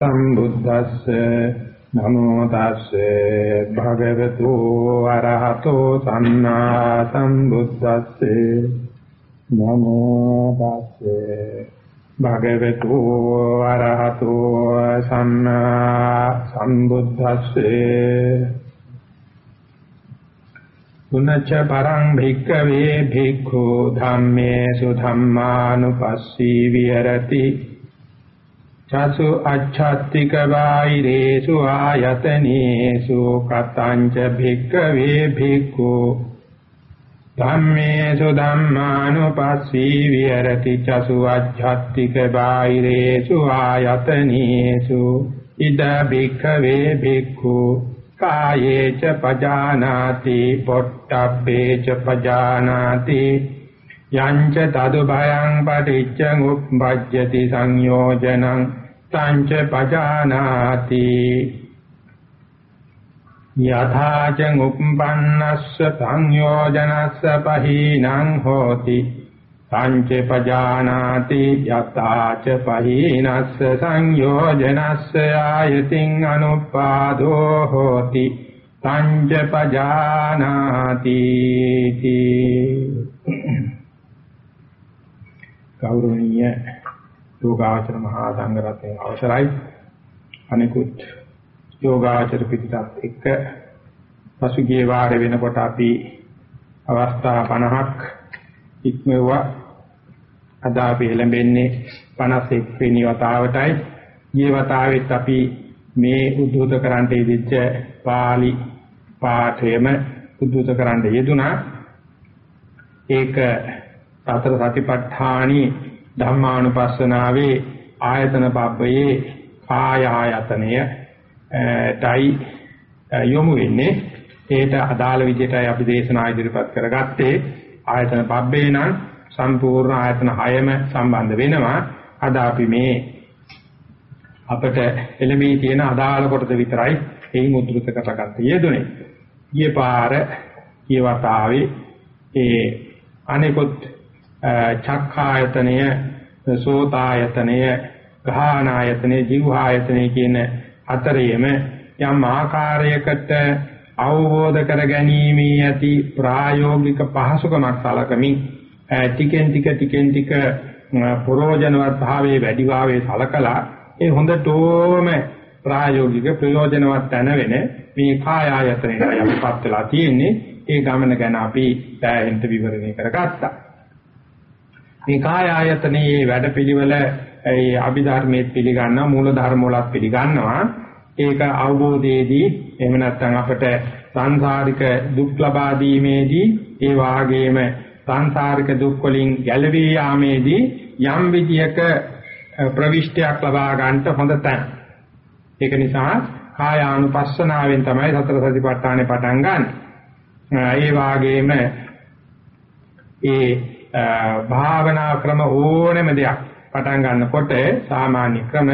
සම්බුද්දස්ස නමෝ තස්සේ භගවතු අරහතෝ සම්මා සම්බුද්දස්සේ නමෝ තස්සේ භගවතු අරහතෝ සම්මා සම්බුද්දස්සේ. පුනච්ච පරං භික්ඛවේ භික්ඛු ධම්මේසු ධම්මානුපස්සී විහෙරති। චසු අච්ඡත්තික වෛරේසු ආයතනේසු කතංච භික්ඛවේ භික්ඛු ධම්මේසු ධම්මානුපස්සී විහෙරති චසු අච්ඡත්තික වෛරේසු ආයතනේසු ඉද භික්ඛවේ භික්ඛු කායේච පජානාති පොට්ටබ්බේච පජානාති යංච තදු භයං පටිච්ච උප්පජ්ජති සංයෝජනං තංච පජානාති. යථා ච උප්පන්නස්ස සංයෝජනස්ස පහීනං හෝති. තංච පජානාති යථා ච පහීනස්ස සංයෝජනස්ස ආයතින් අනුපාදෝ හෝති. තංච පජානාති. ගෞරවනීය යෝගාචර මහා සංඝරත්නයේ අවසරයි. අනිකුත් යෝගාචර පිටත් එක්ක පසුගිය වාරේ වෙනකොට අපි අවස්ථා 50ක් ඉක්මවුවා. අද අපි එළඹෙන්නේ 51 වෙනි වතාවටයි. ඊයේ වතාවෙත් අපි මේ උද්දූත කරන්ට ඉදිච්ච පාලි පාඨයම උද්දූත කරන්න යෙදුනා ඒක සතර සතිපට්ඨානි ධම්මානුපස්සනාවේ ආයතන පබ්බයේ කාය ආයතනය ඩයි යොමු වෙන්නේ. ඒට අදාළ විදිහටයි අපි දේශනා ඉදිරිපත් කරගත්තේ. ආයතන පබ්බේ නම් සම්පූර්ණ ආයතන 6ම සම්බන්ධ වෙනවා. අද අපි මේ අපට එළඹී තියෙන අදාළ කොටස විතරයි එයින් උද්දෘත කරගත්ත. යෙදුනේ. ඊයේ පාර ඊයේ වතාවේ ඒ අනිකුත් චක්ඛායතනය සෝතායතනය ගාහනායතනය ජීවආයතනය කියන හතරේම යම් ආකාරයකට අවබෝධ කර ගැනීමේ ඇති ප්‍රායෝගික පහසුකමක් සලකමින් ටිකෙන් ටික ටිකෙන් ටික ප්‍රෝජනවත් භාවයේ වැඩි භාවයේ සලකලා ඒ හොඳටම ප්‍රායෝගික ප්‍රයෝජනවත් තැන වෙන මේ කාය ආයතනයේ යම්පත් වෙලා තියෙන්නේ ඒ ගමන ගැන අපි පැහැෙන්ට විවරණය කරගත්තා. මේ කාය ආයතනයේ වැඩපිළිවෙල ඒ අභිධර්මයේ පිළිගන්නවා මූල ධර්ම වලත් පිළිගන්නවා ඒක අවබෝධයේදී එහෙම නැත්නම් අපට සංසාරික දුක් ලබා දීමේදී ඒ වාගේම සංසාරික දුක් වලින් ගැලවී යාමේදී යම් විදියක ප්‍රවිෂ්ටයක් ලබා ගන්නට හොඳ තැන. ඒක නිසා කායානුපස්සනාවෙන් තමයි සතර සතිපට්ඨානේ පටන් ගන්න. ඒ වාගේම ඒ භාවනා ක්‍රම ඕනෙම දෙයක් පටන් ගන්නකොට සාමාන්‍ය ක්‍රම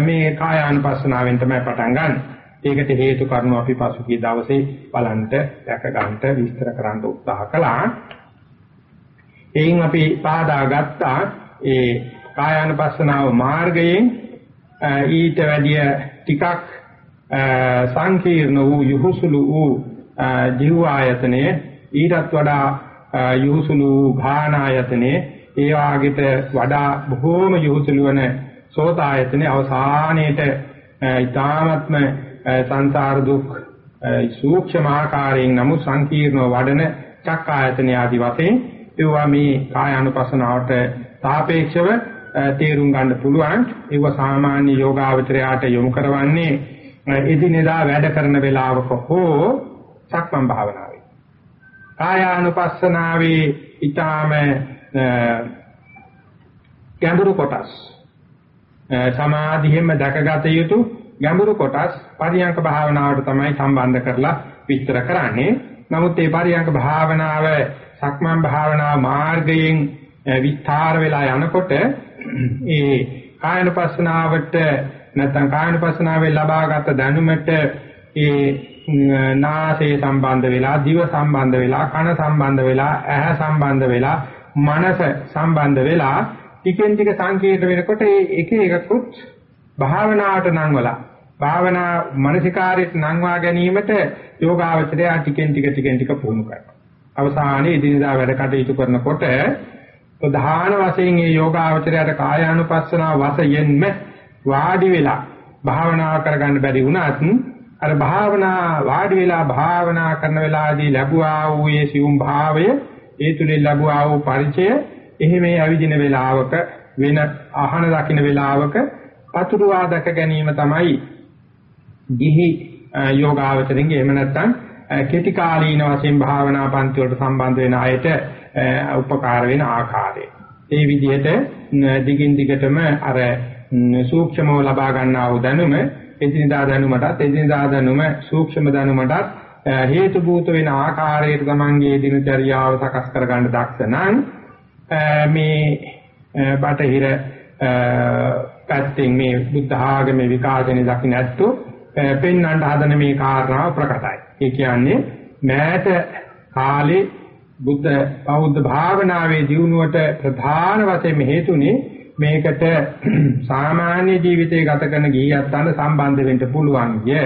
මේ කායානුපස්සනාවෙන් තමයි පටන් ගන්න. ඒකට හේතු කරුණු අපි පසුගිය දවසේ බලන්ට දැක ගන්නට විස්තර කරන්න උත්සාහ කළා. එයින් අපි පාදා ගත්තා ඒ කායානුපස්සනාව මාර්ගයෙන් ඊට වැඩිය ටිකක් සංකීර්ණ වූ යහුසුළු වූ ජීව ආයතනයේ ඊටත් වඩා යහුසුළු භාන ආයතනයේ ඒ වාගෙට වඩා බොහෝම යහුසුළු වන සෝත ආයතනයේ අවසානයේට ඊ타ත්ම සංසාර දුක් සූක්ෂම ආකාරයෙන් නමුත් සංකීර්ණව වඩන චක්ක ආයතන ආදි වශයෙන් ඒවා මේ කාය අනුපස්සනාවට සාපේක්ෂව තේරුම් ගන්න පුළුවන්. ඒව සාමාන්‍ය යෝගාවචරයට යොමු කරවන්නේ එදිනෙදා වැඩ කරන වෙලාවක හෝ සක්මන් භාවනාවේ. කායානුපස්සනාවේ ඊටාම ගැඹුරු කොටස් සමාධියෙන්ම දැකගත යුතු ගැඹුරු කොටස් පරියංක භාවනාවට තමයි සම්බන්ධ කරලා විස්තර කරන්නේ. නමුත් මේ පරියංක භාවනාව සක්මන් භාවනා මාර්ගයෙන් විස්තර වෙලා යනකොට ඒ කායනුපස්සනාවට නැත්නම් කායනුපස්සනාවේ ලබාගත් දැනුමට ඒ නාසය සම්බන්ධ වෙලා දිව සම්බන්ධ වෙලා කන සම්බන්ධ වෙලා ඇහැ සම්බන්ධ වෙලා මනස සම්බන්ධ වෙලා ටිකෙන් ටික සංකේත වෙනකොට ඒ එක එකකුත් භාවනාවට නංවලා භාවනා මානසිකාරයට නංවා ගැනීමට යෝගාවචරය ටිකෙන් ටික ටිකෙන් ටික පුහුණු කරනවා. අවසානයේ ඉදිනදා වැඩ කටයුතු කරනකොට ප්‍රධාන වශයෙන් මේ යෝගාවචරයට කායානුපස්සනාව වශයෙන්ම වාඩි වෙලා භාවනා කරගන්න බැරි වුණත් අර භාවනා වාඩි වෙලා භාවනා කරන වෙලාවේදී ලැබුවා වූ ඒ සියුම් භාවය ඒ තුලින් ලැබුවා වූ පරිචය එහෙම ඇවිදින වෙලාවක වෙන අහන දකින්න වෙලාවක පතුරුවා දැක ගැනීම තමයි ගිහි යෝගාවචරින්ගේ එහෙම නැත්නම් කෙටි කාලීන වශයෙන් භාවනා පන්ති වලට සම්බන්ධ වෙන අයට උපකාර වෙන ආකාරය. ඒ විදිහට දිගින් දිගටම අර සූක්ෂමව ලබා ගන්නා වූ දැනුම එදිනදා දැනුමටත් එදිනදා දැනුම සූක්ෂම දැනුමටත් හේතු භූත වෙන ආකාරයට තමන්ගේ දිනචරියාව සකස් කර ගන්න දක්ෂ නම් මේ බටහිර පැත්තෙන් මේ බුද්ධ ආගමේ විකාශනය දකින්න ඇත්තෝ පෙන්වන්න හදන මේ කාරණාව ප්‍රකටයි. ඒ කියන්නේ මෑත කාලේ බුද්ධ බෞද්ධ භාවනාවේ දියුණුවට ප්‍රධාන වශයෙන් හේතුනේ මේකට සාමාන්‍ය ජීවිතය ගත කරන ගිහියන්ට සම්බන්ධ වෙන්න පුළුවන් ය.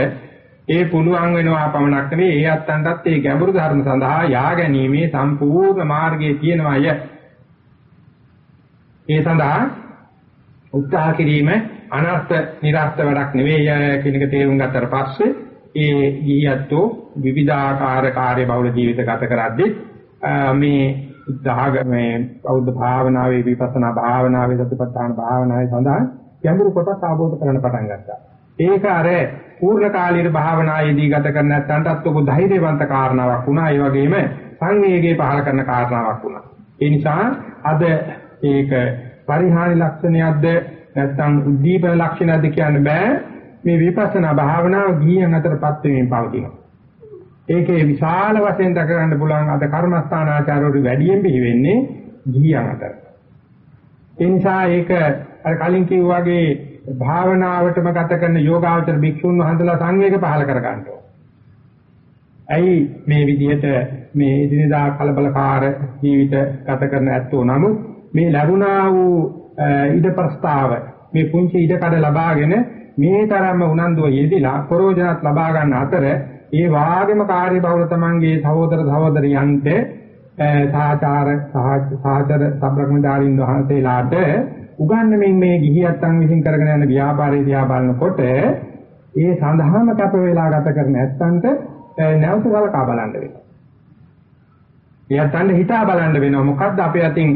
ඒ පුළුවන් වෙනවා පමණක් නෙවෙයි ඒ අත්තන්ටත් ඒ ගැඹුරු ධර්ම සඳහා යා ගැනීමේ සම්පූර්ණ මාර්ගයේ තියෙනවාය. ඒ සඳහා උත්සාහ කිරීම අනර්ථ නිරර්ථ වැඩක් නෙවෙයි කියන එක තේරුම් ගත්තට පස්සේ ඒ ගිහියත්ෝ විවිධාකාර කාර්ය බහුල ජීවිත ගත කරද්දී මේ උදාගමේ බෞද්ධ භාවනාවේ විපස්සනා භාවනාවේ සතිපට්ඨාන භාවනාවේ සඳහා ගැඹුරු කොටස් ආબોධ කරන්න පටන් ගත්තා. ඒක අර පූර්ණ කාලීන භාවනායේදී ගත කරන නැත්නම්ටත් ඔක ධෛර්යවන්ත කාරණාවක් වුණා. ඒ වගේම සංවේගය පහල කරන කාරණාවක් වුණා. ඒ නිසා අද ඒක පරිහානි ලක්ෂණයක්ද නැත්නම් උද්දීපන ලක්ෂණයක්ද කියන්න බෑ. මේ විපස්සනා භාවනාව ගියන් අතරපත් වෙමින් පවතිනවා. ඒකේ විශාල වශයෙන් දක ගන්න පුළුවන් අද කර්මස්ථානාචාරවල වැඩියෙන් බිහි වෙන්නේ ගිහියන් අතර. ඒ නිසා ඒක අර කලින් කිව්වා වගේ භාවනාවටම ගත කරන යෝගාවචර භික්ෂුන් වහන්සේලා සංවේග පහල කර ගන්නවා. ඇයි මේ විදිහට මේ ඉදිනදා කලබලකාර ජීවිත ගත කරන ඇත්තෝ නමුත් මේ ලැබුණා වූ ඉඩ ප්‍රස්තාව මේ පුංචි ඉඩ කඩ ලබාගෙන මේ තරම්ම උනන්දුව යෙදিলা ප්‍රෝජනත් ලබා ගන්න අතර ඒ වාගේම කාර්ය බහුල තමන්ගේ සහෝදර සහෝදරියන්ට සහචාර සහචර සබ්‍රක්‍මදාරින් වහන්සේලාට උගන්වමින් මේ ගිහියත්තන් විසින් කරගෙන යන ව්‍යාපාරේ දිහා බලනකොට ඒ සඳහාම කැප වේලා ගත කරන ඇත්තන්ට නැවත සලකා බලන්න වෙනවා. එයාටත් හිතා බලන්න වෙනවා මොකද්ද අපේ අතින්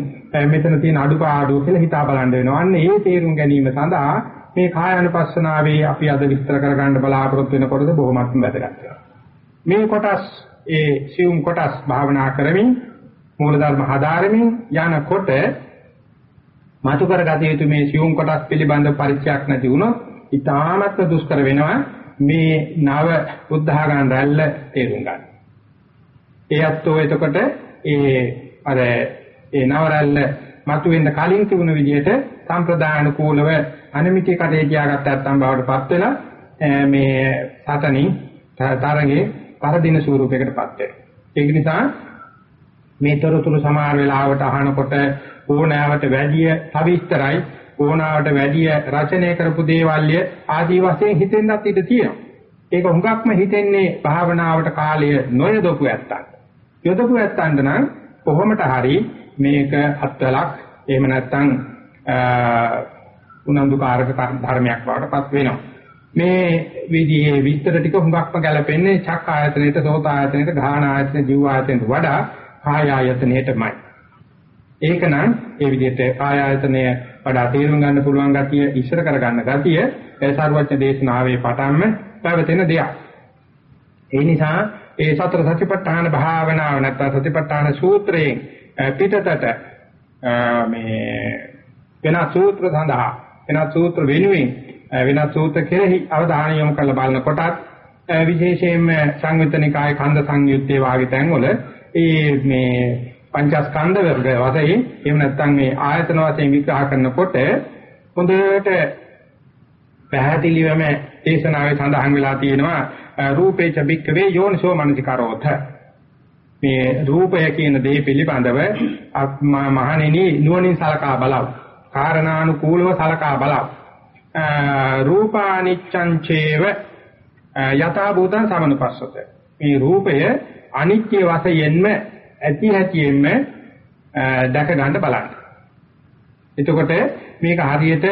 මෙතන තියෙන අඩුපාඩු කියලා හිතා බලන්න වෙනවා. අන්න ඒ තේරුම් ගැනීම සඳහා මේ කායानुපස්සනාවේ අපි අද විස්තර කරගන්න බලාපොරොත්තු වෙන කොටස බොහොමත්ම වැදගත් වෙනවා. මේ කොටස් ඒ සියුම් කොටස් භාවනා කරමින් මූලධර්ම හදාරමින් යනකොට මාතු කරගත යුතු මේ සියුම් කොටස් පිළිබඳ පරිචයක් නැති වුණොත් ඊටාමත් දුෂ්කර වෙනවා මේ නව බුද්ධඝාන රැල්ල තේරුම් ගන්න. ඒ අත්ෝ එතකොට ඒ අර ඒ නව රැල්ල මතුවෙන්න කලින් තිබුණ විදිහට සම්ප්‍රදාන කූලව අනිමිති කටේ තියාගත්ත නැත්නම් බවටපත් වෙලා මේ සතනින් තරගේ පරදින ස්වරූපයකටපත් වෙනවා. ඒක නිසා මේ තොරතුරු සමහර වෙලාවට අහනකොට ඕනෑවට වැඩිය සවිස්තරයි ඕනාවට වැඩිය රචනය කරපු දේවල්ය ආදී වශයෙන් හිතෙන්නත් ඉඩ තියෙනවා. ඒක හුඟක්ම හිතෙන්නේ භාවනාවට කාලය නොයදොපු ඇත්තන්. යොදපු ඇත්තන්ට නම් කොහොමට හරි මේක අත්වලක් එහෙම නැත්නම් උනන්දුකාරක ධර්මයක් වඩටපත් වෙනවා. මේ විදිහේ විස්තර ටික හුඟක්ම ගැලපෙන්නේ චක් ආයතනෙට, සෝත ආයතනෙට, ගාහන ආයතනෙට, ජීව ආයතනෙට වඩා කාය ආයතනෙටමයි. ඒකනම් ඒ විදිහට කාය ආයතනය වඩා තේරුම් ගන්න පුළුවන් ගතිය ඉස්සර කර ගන්න ගතිය ඒ සර්වඥ දේශනාවේ පටන්ම පැවතෙන දෙයක්. ඒ නිසා ඒ සතර සතිපට්ඨාන භාවනාව නැත්නම් සතිපට්ඨාන සූත්‍රයෙන් පිටතට මේ වෙනත් සූත්‍ර සඳහා වෙනත් සූත්‍ර වෙනුවෙන් වෙනත් සූත්‍ර කෙරෙහි අවධානය යොමු කරලා බලනකොටත් විශේෂයෙන්ම සංයුත්තනිකාය කන්ද සංයුත්තේ වාගේ තැන්වල ඒ මේ පංචස්කන්ධ වර්ග වශයෙන් එහෙම නැත්නම් මේ ආයතන වශයෙන් විග්‍රහ කරනකොට හොඳට පැහැදිලිවම දේශනාවේ සඳහන් වෙලා තියෙනවා රූපේ චබික්කවේ යෝනිසෝ මනසිකාරෝත. මේ රූපය කියන දේ පිළිබඳව මහණෙනි නුවණින් සලකා බලව. කාරණානුකූලව සලකා බලව. රූපානිච්ඡං චේව යථා භූතං සමනුපස්සත මේ රූපය අනිත්‍ය වශයෙන්ම ඇති හැටියෙන්ම දැක ගන්න බලන්න. එතකොට මේක හරියට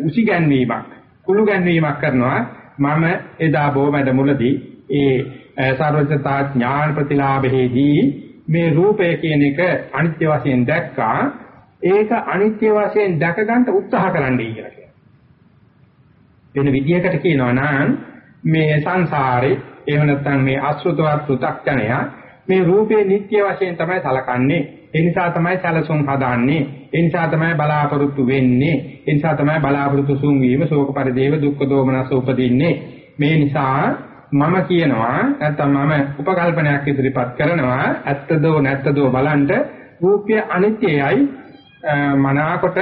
උසි ගැන්වීමක් කුළු ගැන්වීමක් කරනවා මම එදා බොමැඩ මුලදී ඒ සර්වඥතා ඥාන ප්‍රතිලාභෙහිදී මේ රූපය කියන එක අනිත්‍ය වශයෙන් දැක්කා ඒක අනිත්‍ය වශයෙන් දැක ගන්න උත්සාහ කරන්නයි කියලා කියනවා. වෙන විදියකට කියනවා නම් මේ සංසාරේ එහෙම නැත්නම් මේ අසෘතවත් පෘ탁ඥය මේ රූපේ නිට්ටය වශයෙන් තමයි සලකන්නේ. ඒ නිසා තමයි සැලසුම් හදාන්නේ. ඒ නිසා තමයි බලාපොරොත්තු වෙන්නේ. ඒ නිසා තමයි බලාපොරොත්තු සුන් වීම, ශෝක පරිදේව, දුක්ඛ දෝමනස උපදින්නේ. මේ නිසා මම කියනවා නැත්නම් මම උපකල්පනයක් ඉදිරිපත් කරනවා ඇත්තදෝ නැත්තදෝ බලන්න රූපය අනිත්‍යයයි මනාකොට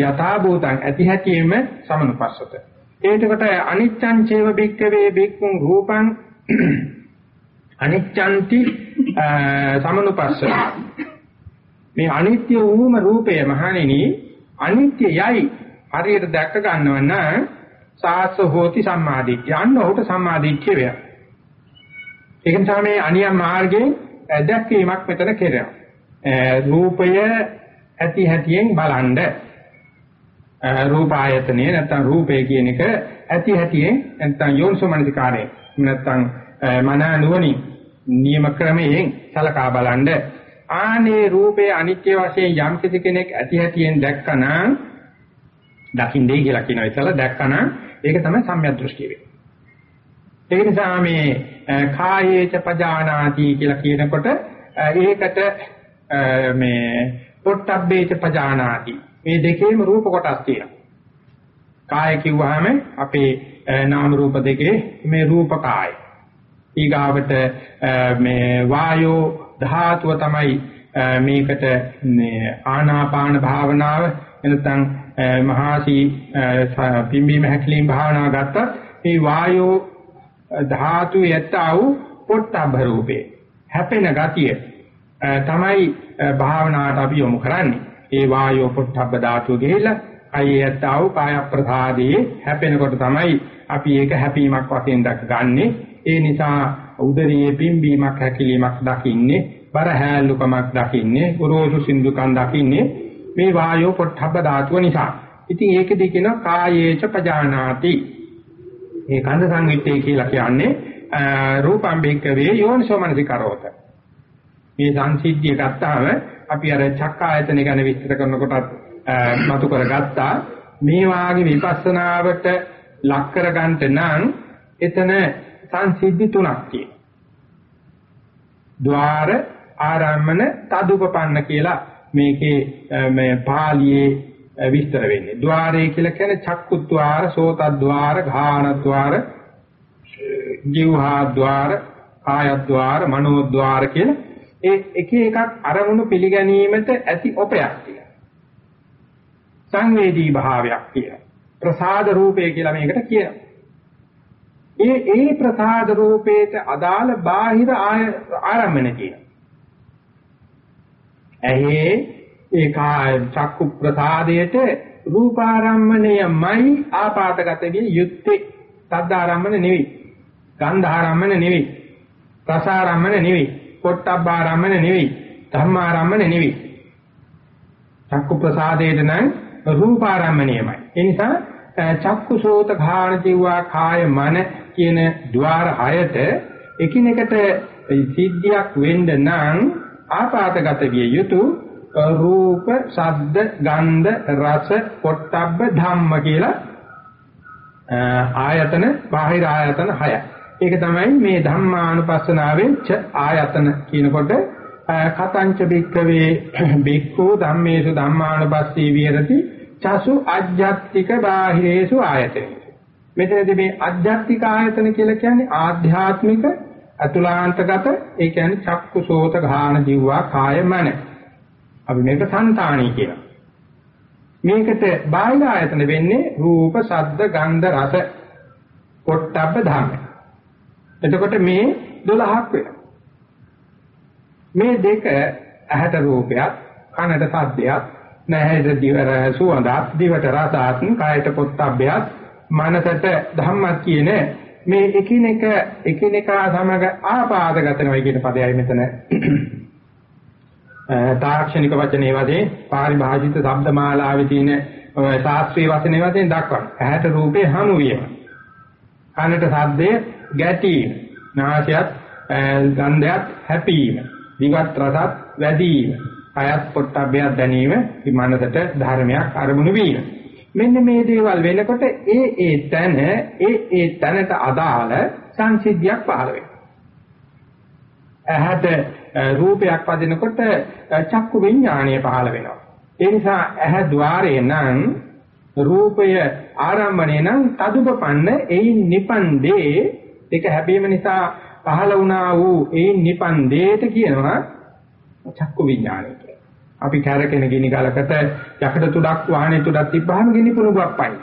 යථා භූතං ඇති හැටියෙම සමනුපස්සත එතකොට අනිච්ඡං චේව බික්කවේ බික්කුං රූපං අනිච්ඡන්ති සමනුපස්සති මේ අනිත්‍ය වූම රූපය මහණෙනි අනිත්‍යයයි හරියට දැක්ක ගන්නව නම් සාස්ස හෝති සම්මාදිට්ඨිය අන්න ඔහුට සම්මාදිට්ඨිය වේ. ඒක නිසා මේ අනියම් මාර්ගයෙන් දැක්වීමක් මෙතන කෙරෙනවා. රූපය ඇති හැටියෙන් බලන්න රූප ආයතනය නැත්නම් රූපය කියන එක ඇති හැටියෙන් නැත්නම් යෝනිසෝමනසිකාරයෙන් නැත්නම් මන නුවණින් නියම ක්‍රමයෙන් සලකා බලන්න ආනේ රූපේ අනිත්‍ය වශයෙන් යම් කිසි කෙනෙක් ඇති හැටියෙන් දැක්කනම් දකින්නේ කියලා කියනවා ඉතලා දැක්කනම් ඒක තමයි සම්‍යක් දෘෂ්ටිය වෙන්නේ. ඒ නිසා මේ කායේච පජානාති කියලා කියනකොට ඒකට මේ පොට්ටබ්බේච පජානාති මේ දෙකේම රූප කොටස් තියෙනවා. කාය කිව්වහම අපේ නාම රූප දෙකේ මේ රූප කාය. ඊගාවට මේ වායෝ ධාතුව තමයි මේකට මේ ආනාපාන භාවනාව එනතන් මහාසී පිම්බීම හැකලීම් භාවනාව ගත්තත් මේ වායෝ ධාතු යත්තව පොට්ටබ්බ රූපේ හැපෙන ගතිය තමයි භාවනාවට අපි යොමු කරන්නේ. ඒ වායෝ පොට්ටබ්බ ධාතුව ගිහිලා කයේ යත්තව කාය ප්‍රසාදේ හැපෙනකොට තමයි අපි ඒක හැපීමක් වශයෙන් දක්ගන්නේ. ඒ නිසා උදරයේ පිම්බීමක් හැකිලීමක් දකින්නේ බර හැලුකමක් දකින්නේ ගුරුසු සින්දුකම් දකින්නේ මේ වායෝ පොට්ටබ්බ ධාතුව නිසා. ඉතින් ඒකෙදි කියනවා කායේච පජානාති. මේ කන්ද සංගීතය කියලා කියන්නේ රූපම් බික්කවේ යෝනිසෝමනසිකරෝත. මේ සංසිද්ධිය ගත්තාම අපි අර චක්කායතන ගැන විස්තර කරනකොටත් මතු කරගත්තා මේ වාගේ විපස්සනාවට ලක් කරගන්න නම් එතන සංසිද්ධි තුනක් තියෙනවා. ద్వාර ආරම්මන තදුපපන්න කියලා මේකේ මේ පාළියේ විස්තර වෙන්නේ. ద్వාරය කියලා කියන්නේ චක්කු ద్వාර, සෝත ద్వාර, ඝාන ద్వාර, ජීවහා ద్వාර, කාය ద్వාර, මනෝ ద్వාර කියලා ඒ එක එකක් අරමුණු පිළිගැනීමට ඇති ඔපයක් කියලා. සංවේදී භාවයක් කියලා. ප්‍රසාද රූපය කියලා මේකට කියනවා. ඒ ඒ ප්‍රසාද රූපේට අදාළ බාහිර ආරම්මන කියනවා. ඇහි ඒ චක්කු ප්‍රසාදයට රූපාරම්මණයමයි ආපාතගත විය යුත්තේ. සද්දාරම්මන නෙවෙයි. ගන්ධාරම්මන නෙවෙයි. රසාරම්මන නෙවෙයි. පොට්ටබ්බාරම්මන නෙවෙයි. ධම්මාරම්මන නෙවෙයි. චක්කු ප්‍රසාදයට නම් රූපාරම්මණයමයි. ඒ නිසා චක්කු සෝත ඝාන ජීවා කාය මන කියන ద్వාර හයට එකිනෙකට සිද්ධියක් වෙන්න නම් ආපාතගත විය යුතු රූප, ශබ්ද, ගන්ධ, රස, පොට්ටබ්බ ධම්ම කියලා ආයතන, බාහිර ආයතන හයයි. ඒක තමයි මේ ධම්මානුපස්සනාවෙන් ච ආයතන කියනකොට කතංච බික්කවේ බික්ඛු ධම්මේසු ධම්මානුපස්සී විහෙරති චසු අජ්ජත්තික බාහිරේසු ආයතන. මෙතනදී මේ අජ්ජත්තික ආයතන කියලා කියන්නේ ආධ්‍යාත්මික අතුලාන්තගත ඒ කියන්නේ චක්කු සෝත ගාන ජීවා කාය මන. අපි මේක సంతාණී කියනවා. මේකට බාහිර ආයතන වෙන්නේ රූප, ශබ්ද, ගන්ධ, රස, පොට්ටබ්බ ධම්ම. එතකොට මේ 12ක් වෙනවා. මේ දෙක ඇහැට රූපයක්, කනට ශබ්දයක්, නැහැට දිවර සුවඳත් දිවට රසත් කායට පොත්තබ්බයත් මනසට ධම්මත් කියන මේ එකිනෙක එකිනෙකා සමග ආපාදගත වෙනවා කියන පදයයි මෙතන තාක්ෂණික වචනේ වශයෙන් පාරිභාෂිත ශබ්දමාලාවේ තියෙන ශාස්ත්‍රීය වචනේ වශයෙන් දක්වනවා. ඇහැට රූපේ හමු වීම. කනට ශබ්දයේ ගැටීම. නාසයත් ගන්ධයත් හැපීම. දිවත් රසත් වැඩිම. කයත් පොට්ටබ්බයක් දැනීම. විමනසට ධර්මයක් අරමුණු වීම. මෙන්න මේ දේවල් වෙනකොට ඒ ඒ තැන ඒ ඒ තැනට අදාළ සංසිද්ධියක් පහළ වෙනවා. ඇහැට රූපයක් වදිනකොට චක්කු විඥාණය පහළ වෙනවා. ඒ නිසා ඇහැ ద్వාරේ නම් රූපය ආරම්භණය නම් තදුපපන්න එයින් නිපන්දේ ඒක හැබීම නිසා පහළ වුණා වූ එයින් නිපන්දේට කියනවා චක්කු විඥාණය කියලා. අපි කැරකෙන ගිනි ගලකට යකඩ තුඩක් වාහනේ තුඩක් තිබ්බහම ගිනි පුණුවක් පයි.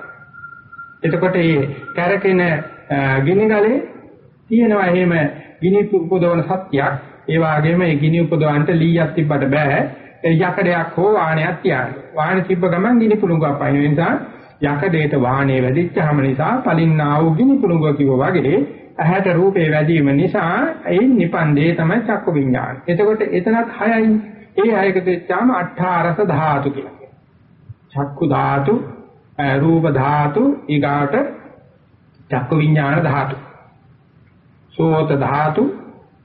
එතකොට මේ කැරකෙන ගිනි ගලේ තියෙනවා එහෙම ගිනි උපදවන සත්‍යයක් ඒ වගේම ඒ ගිනි උපදවන්නට ලීයක් තිබ්බට බෑ යකඩයක් හෝ වාහනයක් තියන්න. වාහනේ තිබ්බ ගමන් ගිනි පුණුවක් පයින් නිසා යකඩේට වාහනේ වැදිච්චාම නිසා පලින්නා වූ ගිනි පුණුව කිව්වා වගේ ඇහැට රූපේ වැදීම නිසා ඒ නිපන්දේ තමයි චක්ක විඥාන. එතකොට එතනත් හයයි. ඒ හයකට එච්චාම අට්ඨාරස ධාතු කියලා කියනවා. චක්කු ධාතු, රූප ධාතු, ඊගාට චක්ක විඥාන ධාතු. සෝත ධාතු,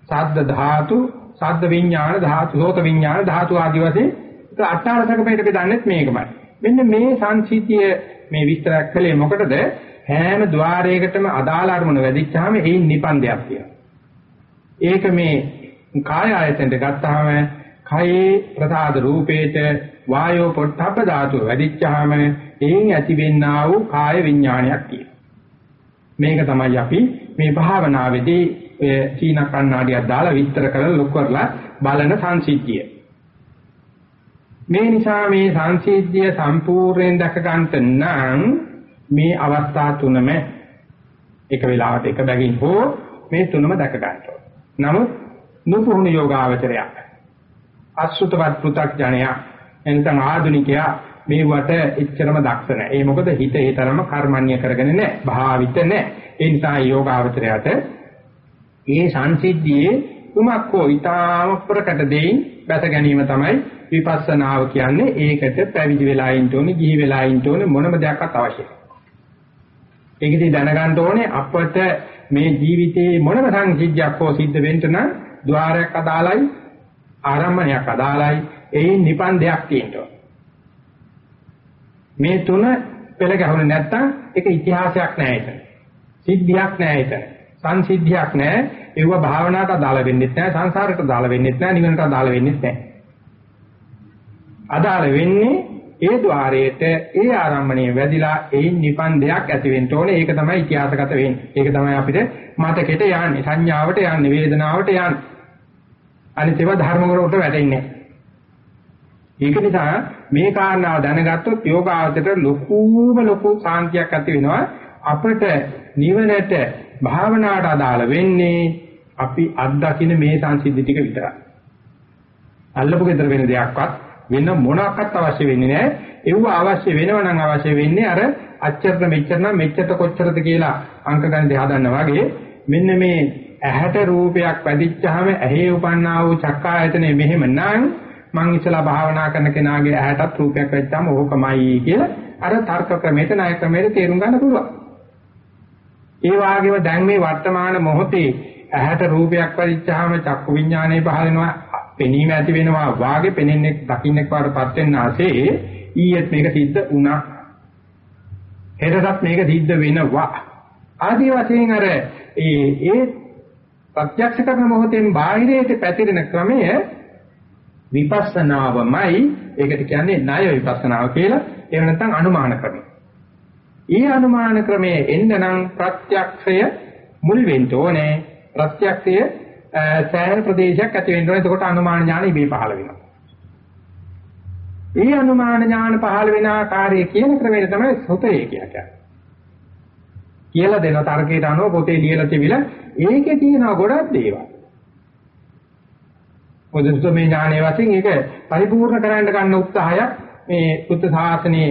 සද්ද ධාතු, සද්ද විඥාන ධාතු, සෝත විඥාන ධාතු ආදි වශයෙන් ඒක අටාරසක පිට බෙදන්නේත් මේකමයි. මෙන්න මේ සංසිද්ධිය මේ විස්තරයක් කළේ මොකටද? හැම ద్వාරයකටම අදාළ අරමුණ වැඩිච්චාම ඒයින් නිපන්දයක් තියෙනවා. ඒක මේ කාය ආයතනට ගත්තාම කයේ ප්‍රසාද රූපේට වායෝ පොට්ටබ්බ ධාතුව වැඩිච්චාම එයින් ඇතිවෙන්නා වූ කාය විඥානයක් තියෙනවා. මේක තමයි අපි මේ භාවනාවේදී ඔය චීන කන්නාඩියක් දාලා විස්තර කරලා ලොක් කරලා බලන සංසිද්ධිය. මේ නිසා මේ සංසිද්ධිය සම්පූර්ණයෙන් දැක ගන්නට නම් මේ අවස්ථා තුනම එක වෙලාවට එක බැගින් හෝ මේ තුනම දැක ගන්න නමුත් නුපුහුණු යෝගාවචරයක් අසුතවත් පෘ탁ජනයා එනතන ආධුනිකයා මේවට එච්චරම දක්ෂ නැහැ. ඒ මොකද හිත ඒ තරම කර්මන්‍ය කරගෙන නැහැ. භාවිත නැහැ. ඒ නිසා යෝගාවචරයට ඒ සංසිද්ධියේ කුමක් හෝ ඊටාම ප්‍රකට දෙයින් බැස ගැනීම තමයි විපස්සනාව කියන්නේ. ඒකට පැවිදි වෙලා ඉන්න ඕනේ, ගිහි වෙලා ඉන්න ඕනේ මොනම දෙයක්වත් අවශ්‍යයි. ඒකදී දැනගන්න ඕනේ අපට මේ ජීවිතයේ මොනම සංසිද්ධියක් හෝ සිද්ධ වෙන්න නම් ద్వාරයක් අදාළයි, ආරම්භණයක් අදාළයි, එයින් නිපන්දයක් තියෙනවා. මේ තුන පෙළ ගැහුනේ නැත්තම් ඒක ඉතිහාසයක් නෑ ඒක. සිද්ධියක් නෑ ඒක. සංසිද්ධියක් නෑ. ඒව භාවනාවට අදාළ වෙන්නේ නැහැ, සංසාරයට අදාළ වෙන්නේ නැහැ, නිවනට අදාළ වෙන්නේ නැහැ. අදාළ වෙන්නේ ඒ ద్వාරයේට ඒ ආරම්භණය වැඩිලා ඒන් නිපන් දෙයක් ඇති වෙන්න ඕනේ. ඒක තමයි ඉතිහාසගත වෙන්නේ. ඒක තමයි අපිට මතකෙට යන්නේ, සංඥාවට යන්නේ, වේදනාවට යන්නේ. අනිත් ඒවා ධර්ම වලට වැටෙන්නේ ඒක නිසා මේ කාරණාව දැනගත්තොත් යෝගාවචරයට ලොකුම ලොකු සාන්තියක් ඇති වෙනවා. අපිට නිවනට භාවනාවට අදාළ වෙන්නේ අපි අත්දකින්න මේ සංසිද්ධි ටික විතරයි. අල්ලපු ගෙදර වෙන දෙයක්වත් වෙන මොනක්වත් අවශ්‍ය වෙන්නේ නැහැ. ඒව අවශ්‍ය වෙනව නම් අවශ්‍ය වෙන්නේ අර අච්චරට මෙච්චර නම් මෙච්චරට කොච්චරද කියලා අංක ගණිතය හදන්න වගේ මෙන්න මේ ඇහැට රූපයක් වැඩිච්චාම ඇහි උපන්නා වූ චක්කායතනෙ මෙහෙම නම් මං ඉස්සලා භාවනා කරන කෙනාගේ ඇහැටත් රූපයක් වෙච්චාම ඕකමයි කියලා අර තර්ක ක්‍රමයට ණය ක්‍රමයට තේරුම් ගන්න පුළුවන්. ඒ වගේම දැන් මේ වර්තමාන මොහොතේ ඇහැට රූපයක් වැඩිච්චාම චක්කු විඥානය පහළ වෙනවා පෙනීම ඇති වෙනවා වාගේ පෙනෙන්නේ දකින්නෙක් වඩපත් වෙන ආසේ ඊයේත් මේක සිද්ධ වුණා හෙටටත් මේක සිද්ධ වෙනවා ආදී වශයෙන් අර ඒ ඒ ප්‍රත්‍යක්ෂ කරන මොහොතෙන් බාහිරයට පැතිරෙන ක්‍රමය විපස්සනාවමයි ඒකට කියන්නේ ණය විපස්සනාව කියලා එහෙම නැත්නම් අනුමාන කරනවා. ඊ අනුමාන ක්‍රමයේ එන්න නම් ප්‍රත්‍යක්ෂය මුල් වෙන්න ඕනේ. ප්‍රත්‍යක්ෂය සෑහෙන ප්‍රදේශයක් ඇති වෙන්න ඕනේ. එතකොට අනුමාන ඥාන ඉබේ පහළ වෙනවා. ඊ අනුමාන ඥාන පහළ වෙන ආකාරය කියන ක්‍රමයට තමයි සුතේ කියන්නේ. කියලා දෙන තර්කයට අනුව පොතේ ලියලා තිබිලා ඒකේ තියෙනවා ගොඩක් දේවල්. මොකද සුතමේ ඥානයේ වශයෙන් ඒක පරිපූර්ණ කරන්න ගන්න උත්සාහයක් මේ බුද්ධ ශාසනයේ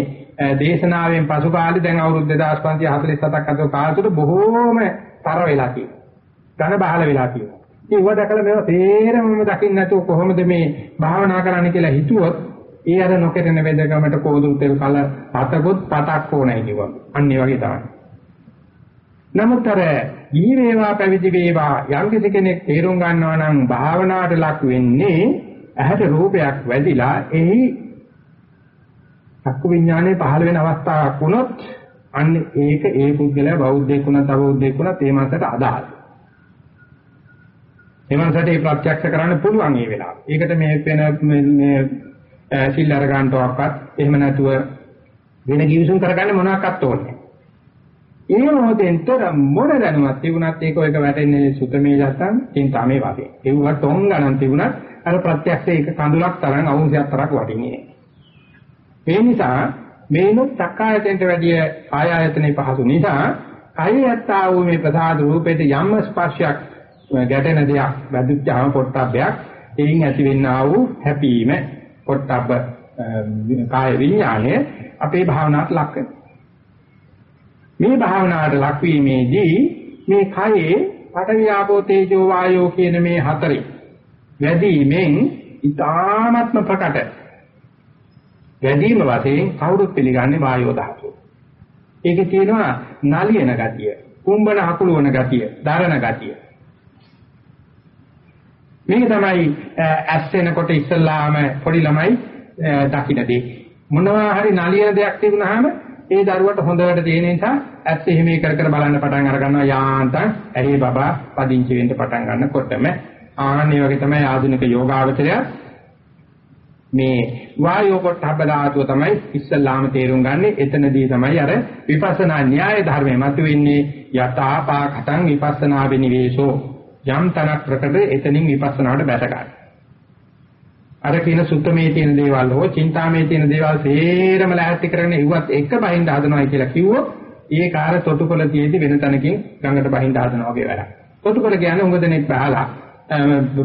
දේශනාවෙන් පසු කාලේ දැන් අවුරුදු 2547ක් අතර කාලතුර බොහෝම තර වෙලා තියෙනවා. ඝන බහල වෙලා තියෙනවා. ඉතින් ඒව දැකලා මේවා තේරෙමම දකින්න නැතුව කොහොමද මේ භාවනා කරන්න කියලා හිතුවොත් ඒ අර නොකරන වේදකමට කෝදුරු තෙල් කල පතකොත් පතක් ඕනයි කිව්වා. අන්න ඒ වගේ තමයි. නමුත් අර ඊ වේවා පැවිදි වේවා යම් කෙනෙක් තේරුම් ගන්නවා නම් භාවනාවට ලක් වෙන්නේ ඇහැට රූපයක් වැදිලා එහි චක්කු විඥානයේ පහළ වෙන අවස්ථාවක් වුණොත් අන්න ඒක ඒ පුද්ගලයා බෞද්ධයෙක් වුණත් අබෞද්ධයෙක් වුණත් ඒ මාසයට අදාළයි. ඒ මාසයට ඒ ප්‍රත්‍යක්ෂ කරන්න පුළුවන් මේ වෙලාව. ඒකට මේ වෙන මේ සිල් අර ගන්නවක්වත් එහෙම නැතුව වෙන කිවිසුම් කරගන්න මොනවාක්වත් ඕනේ. ඒ මොහොතෙන්තර මොන දැනුවත් තිබුණත් ඒක ඔයක වැටෙන්නේ සුතමේ නැත්තම් චින්තාමේ වගේ. ඒවට තොන් ගණන් තිබුණත් අර ප්‍රත්‍යක්ෂ ඒක කඳුලක් තරම් අවුසියක් තරක් වටින්නේ. මේ නිසා මේනොත් සක්කායතෙන්ට වැඩිය ආය ආයතනේ පහසු නිසා කයෙත්තා වූ මේ ප්‍රසාද රූපේට යම් ස්පර්ශයක් ගැටෙන දෙයක් වැදුච්චාම පොට්ටබ්බයක් එයින් ඇතිවෙනා වූ හැපීම පොට්ටබ්බ කාය විඥානය අපේ භාවනාවට ලක් වෙනවා මේ භාවනාවට ලක්වීමේදී මේ කයේ පඨවි ආපෝ තේජෝ වායෝ කියන මේ හතරේ වැඩිමෙන් ඊ타ත්ම ප්‍රකට වැඩිම වශයෙන් කවුරුත් පිළිගන්නේ වායෝ ධාතුව. ඒකේ තියෙනවා නලියන ගතිය, කුම්බන හකුලවන ගතිය, දරණ ගතිය. මේක තමයි ඇස් වෙනකොට ඉස්සල්ලාම පොඩි ළමයි දකින්නේ. මොනවා හරි නලියන දෙයක් තිබුණාම ඒ දරුවට හොඳට තියෙන නිසා ඇත්ත එහෙම කර කර බලන්න පටන් අර ගන්නවා යාන්තම් ඇහි බබා පදිංචි වෙන්න පටන් ගන්නකොටම. ආන්නේ වගේ තමයි ආධුනික යෝගාවචරය. මේ වායෝ පොට්ටබ්බ ධාතුව තමයි ඉස්සල්ලාම තේරුම් ගන්නෙ. එතනදී තමයි අර විපස්සනා න්‍යාය ධර්මයේ මතුවෙන්නේ. යථාපාකටං විපස්සනා විනිවේෂෝ. යම් තනක් ප්‍රකට එතනින් විපස්සනාවට බැස ගන්න. අර කියන සුත්තමේ තියෙන දේවල් හෝ චින්තාමේ තියෙන දේවල් සේරම ලැහැත්ති කරගෙන ඉුවත් එක බහින්ද හදනවා කියලා කිව්වොත් ඒ කාර තොටුකොළ තියේදී වෙන තැනකින් ගඟට බහින්ද හදනවා වගේ වැඩක්. තොටුකොළ කියන්නේ උඟ දෙනෙක් බහලා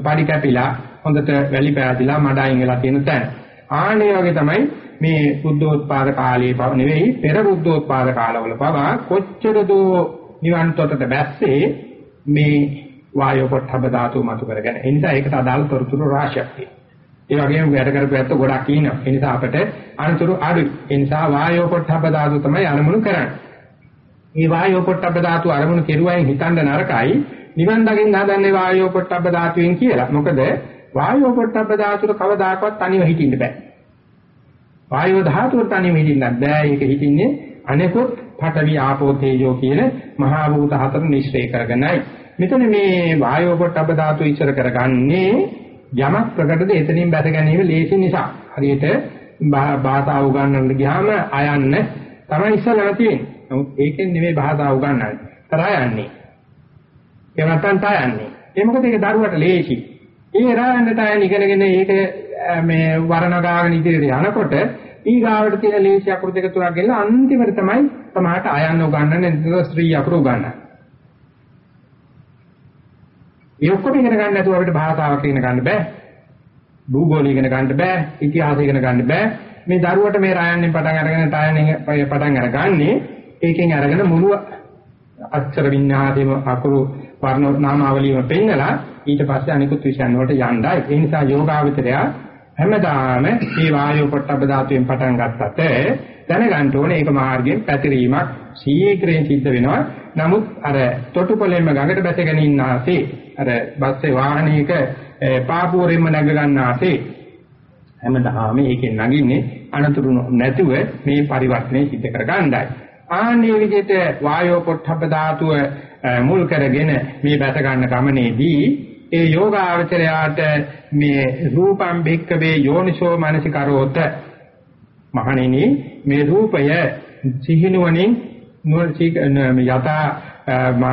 පාඩි කැපිලා හොඳට වැලි පෑදිලා මඩයින් වෙලා තියෙන තැන. ආනේ වගේ තමයි මේ බුද්ධෝත්පාද කාලයේ පව නෙවෙයි පෙර බුද්ධෝත්පාද කාලවල පවා කොච්චර දෝ නිවන් තොටට බැස්සේ මේ වායෝ පොට්ටබ ධාතු මතු කරගෙන. ඒ නිසා ඒකට අදාළ තොරතුරු රාශියක් තියෙනවා. ඒ වගේම වැඩ කරපු ඇත්ත ගොඩක් ඉන්නවා. ඒ නිසා අපිට අනුතුරු අඩුයි. ඒ නිසා වායෝ පොට්ටබ්බ ධාතු තමයි අරමුණු කරන්නේ. මේ වායෝ පොට්ටබ්බ ධාතු අරමුණු කෙරුවයින් හිතන්න නරකයි. නිවන් දකින්න හදන්නේ වායෝ පොට්ටබ්බ ධාතුවෙන් කියලා. මොකද වායෝ පොට්ටබ්බ ධාතුර කවදාකවත් තනිව හිටින්න බෑ. වායෝ ධාතුව තනිව හිටින්න බෑ. ඒක හිටින්නේ අනෙකුත් පඨවි ආපෝ තේජෝ කියන මහා භූත හතර නිශ්චය කරගෙනයි. මෙතන මේ වායෝ පොට්ටබ්බ ධාතු ඉස්සර කරගන්නේ යමක් ප්‍රකටද එතනින් බැස ගැනීම ලේසි නිසා. හරියට භාෂාව උගන්වන්න ගියාම අයන්න තමයි ඉස්සලා තියෙන්නේ. නමුත් ඒකෙන් නෙමෙයි භාෂාව උගන්වන්නේ. තරහා යන්නේ. ඒ නැත්තම් තායන්නේ. ඒ මොකද ඒක දරුවට ලේසි. ඒ රායන්න තායන ඉගෙනගෙන ඒක මේ වරණ ගාගෙන ඉදිරියට යනකොට ඊගාවට තියෙන ලේසි අකුරු දෙක තුනක් ගෙනලා අන්තිමට තමයි තමාට අයන්න උගන්වන්නේ නේද ස්ත්‍රී අකුරු උගන්වන්නේ. ඒ ඔක්කොම ඉගෙන ගන්න නැතුව අපිට භාෂාවක් ඉගෙන ගන්න බෑ. භූගෝලය ඉගෙන ගන්න බෑ. ඉතිහාසය ඉගෙන ගන්න බෑ. මේ දරුවට මේ රායන්ෙන් පටන් අරගෙන ටයන්ෙන් පටන් අරගන්නේ ඒකෙන් අරගෙන මුළු අක්ෂර විඤ්ඤාණයම අකුරු වර්ණ නාමාවලියම පෙන්නලා ඊට පස්සේ අනිකුත් විෂයන් වලට යන්නයි. ඒ නිසා යෝගාවචරය හැමදාම මේ වායෝ පොට්ටබ්බ ධාතුවෙන් පටන් ගත්තට දැනගන්න ඕනේ ඒක මාර්ගයෙන් පැතිරීමක් ශීඝ්‍රයෙන් සිද්ධ වෙනවා. නමුත් අර තොටුපළෙන්ම ගඟට බැසගෙන ඉන්නාසේ අර බස්සේ වාහනයක පාපුවරෙන්ම නැග ගන්නාසේ හැමදාම ඒකෙන් නගින්නේ අනතුරු නැතුව මේ පරිවර්තනය සිද්ධ කර ගන්නයි. ආන්නේ විදිහට වායෝ පොට්ටබ්බ ධාතුව මුල් කරගෙන මේ බැස ගන්න ගමනේදී ඒ යෝගාචරයාට මේ රූපම් භික්කවේ යෝනිසෝ මනසිකරෝත මහණෙනි මේ රූපය සිහිනුවණින් නුවණසික යතා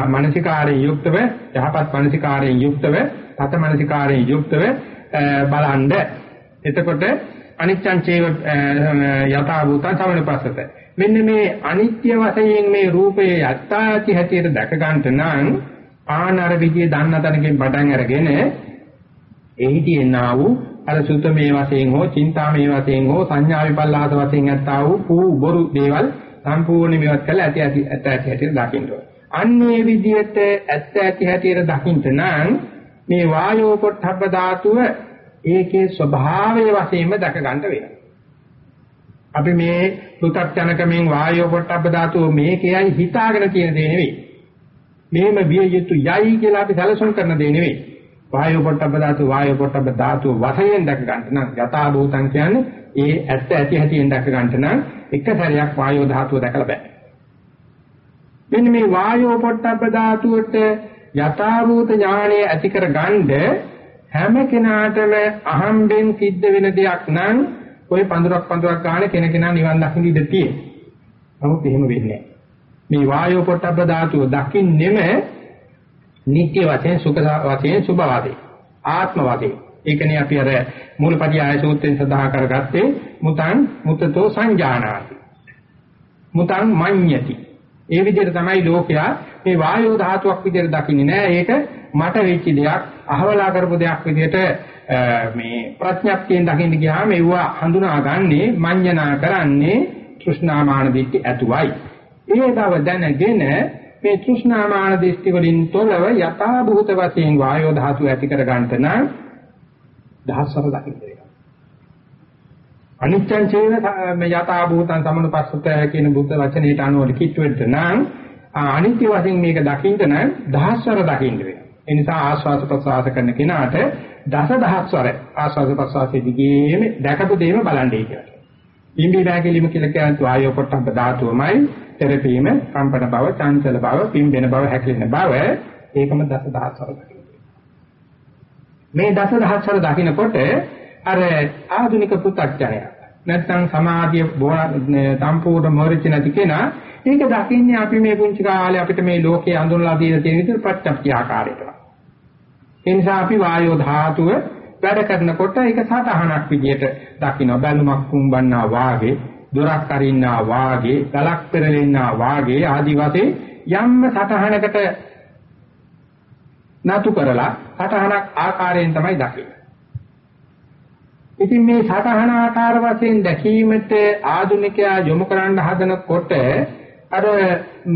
මානසිකාරයෙන් යුක්තව යහපත් මානසිකාරයෙන් යුක්තව තත මානසිකාරයෙන් යුක්තව බලන්න. එතකොට අනිච්ඡං චේව යථා භූතං සමනපස්සත. මෙන්න මේ අනිත්‍ය වශයෙන් මේ රූපයේ යත්තාති හැටියට දැක ගන්නට නම් ආනර විදිය දන්න තැනකින් පටන් අරගෙන එහිදී එනා වූ අර සුතමේ වශයෙන් හෝ චින්තාමේ වශයෙන් හෝ සංඥා විපල්ලාස වශයෙන් ඇත්තා වූ පූ බොරු දේවල් සම්පූර්ණ මේවත් කළා ඇති ඇති ඇත්ත ඇති හැටියට දකින්න ඕන. අන්නේ විදිහට ඇත්ත ඇති හැටියට දකින්න නම් මේ වායෝ පොට්ටබ්බ ධාතුව ඒකේ ස්වභාවය වශයෙන්ම දැක ගන්න වෙනවා. අපි මේ පෘථග්ජනකමෙන් වායෝ පොට්ටබ්බ ධාතුව මේකේයි හිතාගෙන තියෙන දේ නෙවෙයි. මේම විය යුතු යයි කියලා අපි සැලසුම් කරන දේ නෙවෙයි. වායෝ පොට්ටබ්බ ධාතු වායෝ පොට්ටබ්බ ධාතු වශයෙන් දැක ගන්න නම් යථා භූතං කියන්නේ ඒ ඇත්ත ඇති හැටියෙන් දැක ගන්න නම් එක සැරයක් වායෝ ධාතුව දැකලා බෑ. මෙන්න මේ වායෝ පොට්ටබ්බ ධාතුවට යථා භූත ඥානය ඇති කර ගන්න හැම කෙනාටම අහම්බෙන් සිද්ධ වෙන දෙයක් නම් ඔය පඳුරක් පඳුරක් ගන්න කෙනකෙනා නිවන් දකින්න ඉඩ තියෙනවා. නමුත් එහෙම වෙන්නේ මේ වායෝ පොට්ටබ්බ ධාතුව දකින්නෙම නිත්‍ය වශයෙන් සුඛ වශයෙන් සුභ වාදේ ආත්ම වාදේ ඒකනේ අපි අර මූලපටිආය සූත්‍රයෙන් සඳහන් කරගත්තේ මුතං මුතතෝ සංජානාති. මුතං මඤ්ඤති. ඒ විදිහට තමයි ලෝකයා මේ වායෝ ධාතුවක් විදිහට දකින්නේ නෑ. ඒක මට වෙච්ච දෙයක් අහවලා කරපු දෙයක් විදිහට මේ ප්‍රඥප්තියෙන් දකින්න ගියාම ඒවා හඳුනාගන්නේ මඤ්ඤණා කරන්නේ තෘෂ්ණාමාන දිට්ඨි ඇතුවයි. ඒ බව දැනගෙන මේ තෘෂ්ණාමාන දෘෂ්ටි වලින් තොරව යථා භූත වශයෙන් වායෝ ධාතු ඇති කර ගන්නට නම් දහස්වර දකින්න වෙනවා. අනිත්‍යං චේන මේ යථා භූතං සමනුපස්සත කියන බුද්ධ වචනයට අනුව කිට්ටුවෙන්න නම් අනිත්‍ය වශයෙන් මේක දකින්න නම් දහස්වර දකින්න වෙනවා. ඒ නිසා ආස්වාද ප්‍රසවාස කරන කෙනාට දස දහස්වර ආස්වාද ප්‍රසවාසයේ දිගේම දැකපු දේම බලන්නේ කියලා. ඉම්බි බෑගලිම කියලා කියන්නේ වායෝ පොට්ටබ්බ ධාතුවමයි තෙරපීම කම්පන බව චංචල බව පිම්බෙන බව හැකිලෙන බව ඒකම දස දහස්වර මේ දස දහස්වර දකින්නකොට අර ආධුනික පු탁ජනය නැත්නම් සමාධිය සම්පූර්ණ මොරිච නැති කෙනා ඒක දකින්නේ අපි මේ පුංචි කාලේ අපිට මේ ලෝකයේ අඳුනලා දීලා තියෙන විදිහට ප්‍රත්‍යක්ෂ ආකාරයට. ඒ නිසා අපි වායෝ ධාතුව වැඩ කරනකොට ඒක සතහනක් විදිහට දකින්න බැලුමක් කුඹන්නා වාගේ දොරක් අරින්නා වාගේ ගලක් පෙරලෙන්නා වාගේ ආදි වශයෙන් යම්ම සතහනකට නතු කරලා සතහනක් ආකාරයෙන් තමයි දකින්නේ. ඉතින් මේ සතහන ආකාර වශයෙන් දැකීමට ආධුනිකයා යොමු කරන්න හදනකොට අර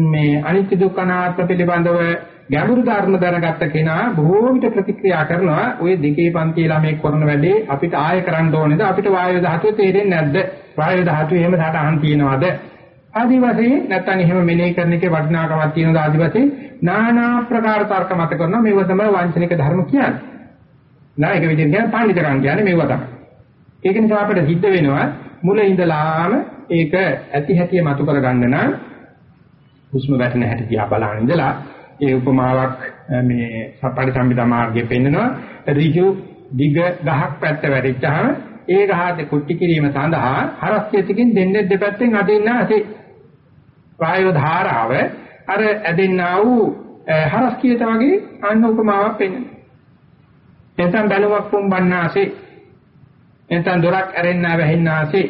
මේ අනිත්‍ය දුක්ඛ අනාත්ම පිළිබඳව ගැඹුරු ධර්ම දැනගත්ත කෙනා බොහෝ විට ප්‍රතික්‍රියා කරනවා ওই දෙකේ පන්ති ළමයි කරන වැඩේ අපිට ආය කරන්න ඕනේද අපිට වායු ධාතුව තේරෙන්නේ නැද්ද වායු ධාතුව එහෙම සටහන් තියනවාද ආදි වශයෙන් නැත්නම් එහෙම මෙනෙහි කරන එකේ වටිනාකමක් තියෙනවද ආදි වශයෙන් নানা ප්‍රකාර තර්ක මත කරනවා මේව තමයි වංචනික ධර්ම කියන්නේ නායක විදිහට කියන පාණ්ඩිතකම් කියන්නේ මේව තමයි ඒක නිසා අපිට සිද්ධ වෙනවා මුල ඉඳලාම ඒක ඇති හැටිය මතු කරගන්න නම් හුස්ම වැටෙන හැටි දිහා බලන ඉඳලා ඒ උපමාවක් මේ සප්පටි සම්පිතා මාර්ගයේ පෙන්නනවා. ඍජු දිග ගහක් පැත්ත වැටිච්චාම ඒ ගහට කුටි කිරීම සඳහා හරස්සියකින් දෙන්නේ දෙපැත්තෙන් අදින්න ඇති. වායු ධාරාව අර ඇදෙන්නා වූ හරස්කියට වගේ අන්න උපමාවක් පෙන්වනවා එතන බැලුමක් පුම්බන්නාසේ එතන දොරක් ඇරෙන්නා වැහෙන්නාසේ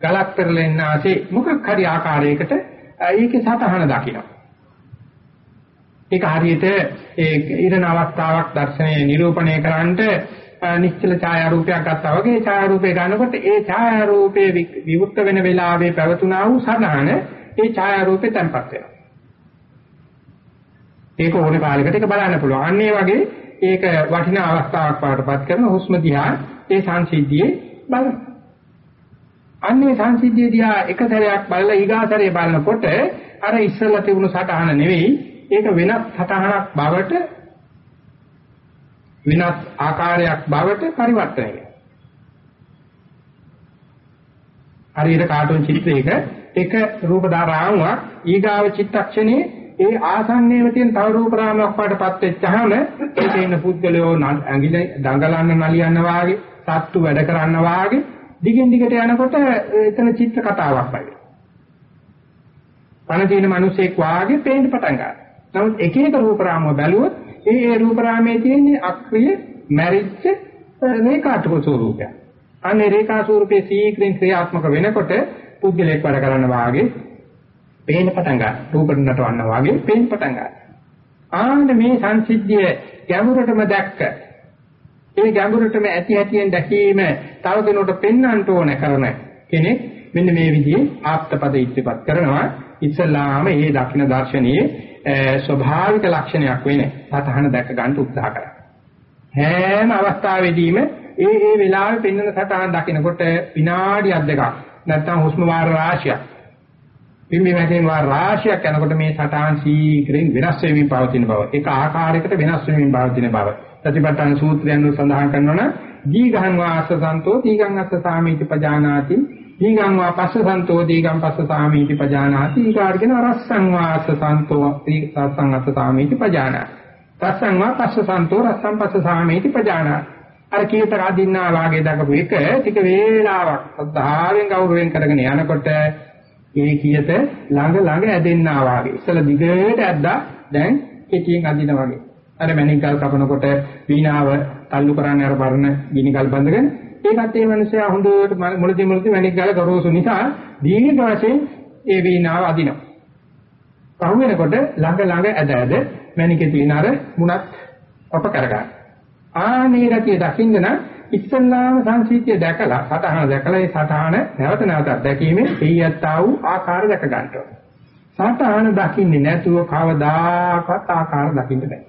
ගලක් පෙරලෙන්නාසේ මොකක් හරි ආකාරයකට ඒකේ සතහන දකිනවා. ඒක හරියට ඒ ඉරණ අවස්ථාවක් දර්ශනය නිරූපණය කරන්නට නිශ්චල ඡායා රූපයක් ගත්තා වගේ ඡායා රූපේ ගන්නකොට ඒ ඡායා රූපේ විවුර්ත වෙන වෙලාවේ පැවතුනා වූ සඳහන ඒ ඡායා රූපේ තැම්පත් වෙනවා. ඒක ඕනේ කාලයකට ඒක බලන්න පුළුවන්. අන්න ඒ වගේ ඒක වටිනා අවස්ථාවක් පාටපත් කරන හුස්ම දිහා ඒ සංසිද්ධියේ බලන්න. අන්නේ සංසිද්ධිය දිහා එක සැරයක් බලලා ඊගාසරේ බලනකොට අර ඉස්සෙල්ලා තිබුණු සටහන නෙවෙයි ඒක වෙනත් සතහනක් බවට වෙනත් ආකාරයක් බවට පරිවර්තනය වෙනවා. හරියට කාටුන් චිත්‍රයක එක රූප ධාරාවක් ඊගාව චිත්තක්ෂණේ ඒ ආසන්නයේම තියෙන තව රූප රාමයක් වඩපත් වෙච්චාම ඒකේ ඉන්න පුද්ගලයෝ ඇඟිලි දඟලන්න නලියන්න වාගේ සත්තු වැඩ කරන්න වාගේ දිගින් දිගට යනකොට එතන චිත්‍ර කතාවක් වගේ. පණ තියෙන මිනිසෙක් වාගේ පේන්න පටන් ගන්නවා. නමුත් එක එක රූප රාමුව බැලුවොත් ඒ ඒ රූප රාමයේ තියෙන අක්‍රිය මැරිච්ච රේඛාත්මක ස්වරූපය. අනේ රේඛා ස්වරූපයේ සීක්‍රින් ක්‍රියාත්මක වෙනකොට පුද්ගලයෙක් වැඩ කරන වාගේ පේන්න පටන් ගන්නවා. රූප නටවන්න වාගේ පේන්න පටන් ගන්නවා. ආන්න මේ සංසිද්ධිය ගැඹුරටම දැක්ක ඒ ගැඹුරටම ඇති හැටියෙන් දැකීම තව කෙනෙකුට පෙන්වන්න ඕන කරන කෙනෙක් මෙන්න මේ විදිහේ ආප්තපද ඉච්ඡපත් කරනවා ඉස්සලාම මේ දක්ෂින දර්ශනයේ ස්වභාවික ලක්ෂණයක් වෙන්නේ සතහන දැක ගන්න උත්සාහ කරා. හැම අවස්ථාවෙදීම ඒ ඒ වෙලාවේ පෙන්වන සතහන් දකිනකොට විනාඩියක් දෙකක් නැත්නම් හුස්ම වාර රාශියක්. පිම්බි වැටෙන වාර රාශියක් යනකොට මේ සතහන් සීක්‍රෙන් වෙනස් වෙමින් පවතින බව. ඒක ආකාරයකට වෙනස් වෙමින් පවතින බව. සතිපට්ඨාන සූත්‍රයෙන් සඳහන් කරනවා දීඝං වාස සන්තෝ දීඝං අස්ස සාමීති පජානාති දීඝං වා පස්ස සන්තෝ දීඝං පස්ස සාමීති පජානාති ඊකාර්ගෙන රස්සං වාස සන්තෝ රස්සං අස්ස සාමීති පජානාති. රස්සං වා පස්ස සන්තෝ රස්සං පස්ස සාමීති පජානාති. අර කීත රාදින්නා වාගේ දකපු එක ටික වේලාවක් සද්ධාවෙන් ගෞරවයෙන් කරගෙන යනකොට ඒ කීත ළඟ ළඟ ඇදෙන්නා වාගේ. ඉස්සල දිගට ඇද්දා දැන් කෙටියෙන් අදින වගේ. අර මණික් ගල් කපනකොට වීණාව තල්ලු කරන්නේ අර පරණ ගිනි ගල් බඳගෙන ඒකත් ඒ මිනිස්සයා හොඳට මුලදී මුලදී මණික් ගල ගොරෝසු නිසා දීර්ඝ වශයෙන් ඒ වීණාව අදිනවා. පහු වෙනකොට ළඟ ළඟ ඇද ඇද මණිකේ තියෙන අර මුණත් අප කරගන්න. ආනේ ගතිය දකින්න නම් ඉස්සල්ලාම සංසීතිය දැකලා සතහන දැකලා ඒ සතහන නැවත නැවතත් දැකීමෙන් එයත්තා වූ ආකාර දැක ගන්න ඕනේ. සතහන දකින්නේ නැතුව කවදාකවත් ආකාර දකින්න බෑ.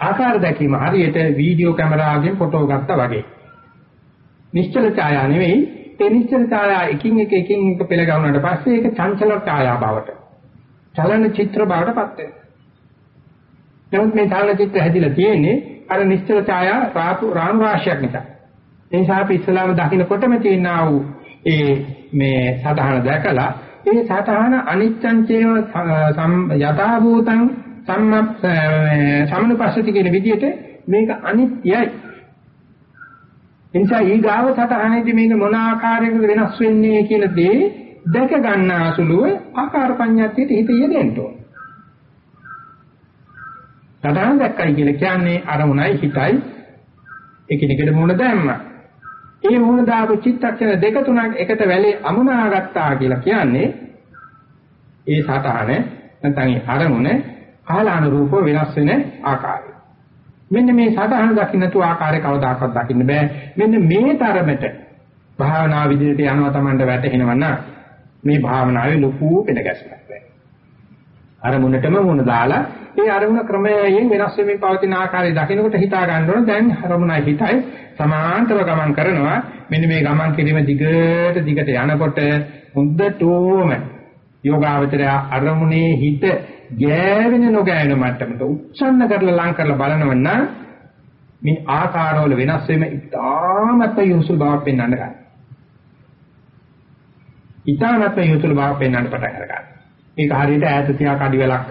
ආකාර දැකීම හරියට වීඩියෝ කැමරාවකින් ෆොටෝ ගත්තා වගේ. නිශ්චල ඡායා නෙවෙයි, ඒ නිශ්චල ඡායා එකින් එක එකින් එක පෙළ ගවුනට පස්සේ ඒක චංචල ඡායා බවට, චලන චිත්‍ර බවට පත් වෙනවා. නමුත් මේ චලන චිත්‍ර හැදිලා තියෙන්නේ අර නිශ්චල ඡායා රාතු රාම් රාශියක් නිසා. ඒ නිසා අපි ඉස්ලාම දකින්නකොටම තියෙනා වූ ඒ මේ සතහන දැකලා ඒ සතහන අනිච්ඡං චේව යථා භූතං සම්ම සමනුපස්සති කියන විදිහට මේක අනිත්‍යයි. එනිසා ඊගාව සතහනේදී මේක මොන ආකාරයකද වෙනස් වෙන්නේ කියන දේ දැක ගන්න අසුලුව ආකාර පඤ්ඤාතියට හිත යෙදෙන්න ඕන. සතහන දැක්කයි කියලා කියන්නේ අරමුණයි හිතයි එකිනෙකට මුණ දැම්මා. ඒ මුණ දාපු චිත්තක්ෂණ දෙක තුනක් එකට වැලේ අමුණා ගත්තා කියලා කියන්නේ ඒ සතහන නැත්නම් ඒ අරමුණ කාලානුරූපව වෙනස් වෙන ආකාරය. මෙන්න මේ සතහන දකින්නතු ආකාරය කවදාකවත් දකින්න බෑ. මෙන්න මේ තරමට භාවනා විදිහට යනවා Tamanට වැටහෙනවා නම් මේ භාවනාවේ ලොකු පෙළගැස්මක් වෙයි. අරමුණටම මුණ දාලා ඒ අරමුණ ක්‍රමයෙන් වෙනස් වෙමින් පවතින ආකාරය දකිනකොට හිතා ගන්න ඕන දැන් අරමුණයි හිතයි සමාන්තරව ගමන් කරනවා මෙන්න මේ ගමන් කිරීම දිගට දිගට යනකොට හොඳටම යෝගාවචරය අරමුණේ හිත ගෑවෙන නොගෑවෙන මට්ටමට උච්චන්න කරලා ලං කරලා බලනව නම් මේ ආකාරවල වෙනස් වීම ඉතාමත් යොසුල් බවක් පෙන්වන්න ගන්නවා. ඉතාමත් යොසුල් බවක් පෙන්වන්න පටන් ගන්නවා. මේක හරියට ඈත තියා කඩි වැලක්,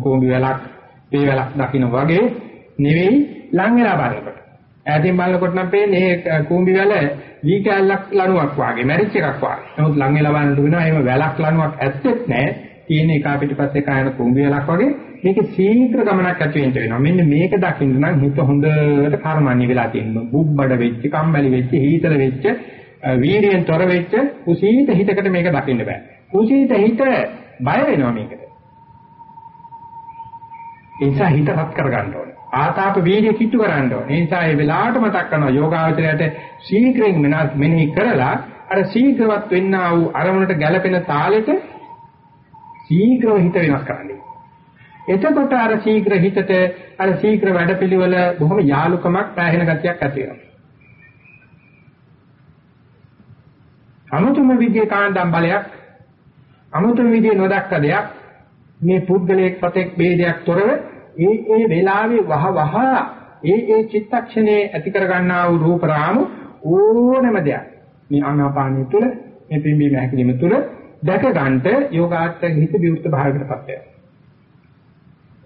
කොඹි වැලක්, පේ වැලක් දකින්න වගේ නෙවෙයි ලං වෙලා බලනකොට. ඈතින් බලනකොට නම් පේන්නේ කොඹි වැල වී කැල්ලක් ලණුවක් වාගේ, මැරිච් එකක් වාගේ. නමුත් ලං වෙලා බලනකොට වෙනවා එහෙම වැලක් ලණුවක් ඇත්තෙත් නැහැ. තියෙන එක පිටිපස්සේ කායන කුඹි වලක් වගේ මේක සීඝ්‍ර ගමනක් ඇති වෙන්න වෙනවා. මෙන්න මේක දකින්න නම් හිත හොඳට කර්මන්නේ වෙලා තියෙනවා. බුබ්බඩ වෙච්ච, කම්මැලි වෙච්ච, හීතල වෙච්ච, වීර්යයෙන් තොර වෙච්ච කුසීත හිතකට මේක දකින්න බෑ. කුසීත හිත බය වෙනවා මේකට. ඒ නිසා හිත රත් කරගන්න ඕනේ. ආතාප වීර්ය කිට්ටු කරන්න ඕනේ. ඒ නිසා මේ වෙලාවට මතක් කරනවා යෝගාවචරයට ශීඝ්‍රයෙන් මෙනෙහි කරලා අර ශීඝ්‍රවත් වෙන්නා වූ අරමුණට ගැළපෙන තාලෙට ශීඝ්‍රව හිත වෙනස් කරන්නේ. එතකොට අර ශීඝ්‍ර හිතට අර ශීඝ්‍ර වැඩපිළිවෙල බොහොම යාලුකමක් පැහැෙන ගතියක් ඇති වෙනවා. අමුතුම විදිහේ කාණ්ඩම් බලයක් අමුතුම විදිහේ නොදක්ක දෙයක් මේ පුද්ගලයෙක් පතෙක් ભેදයක් තොරව ඒ ඒ වෙලාවේ වහ වහ ඒ ඒ චිත්තක්ෂණේ ඇති කර ගන්නා වූ රූප රාමු ඕනම දෙයක් මේ ආනාපානිය තුළ මේ පිම්බීම හැකිලිම තුළ දැක ගන්නට යෝගාර්ථ හිත විවෘත භාවයකටපත් වෙනවා.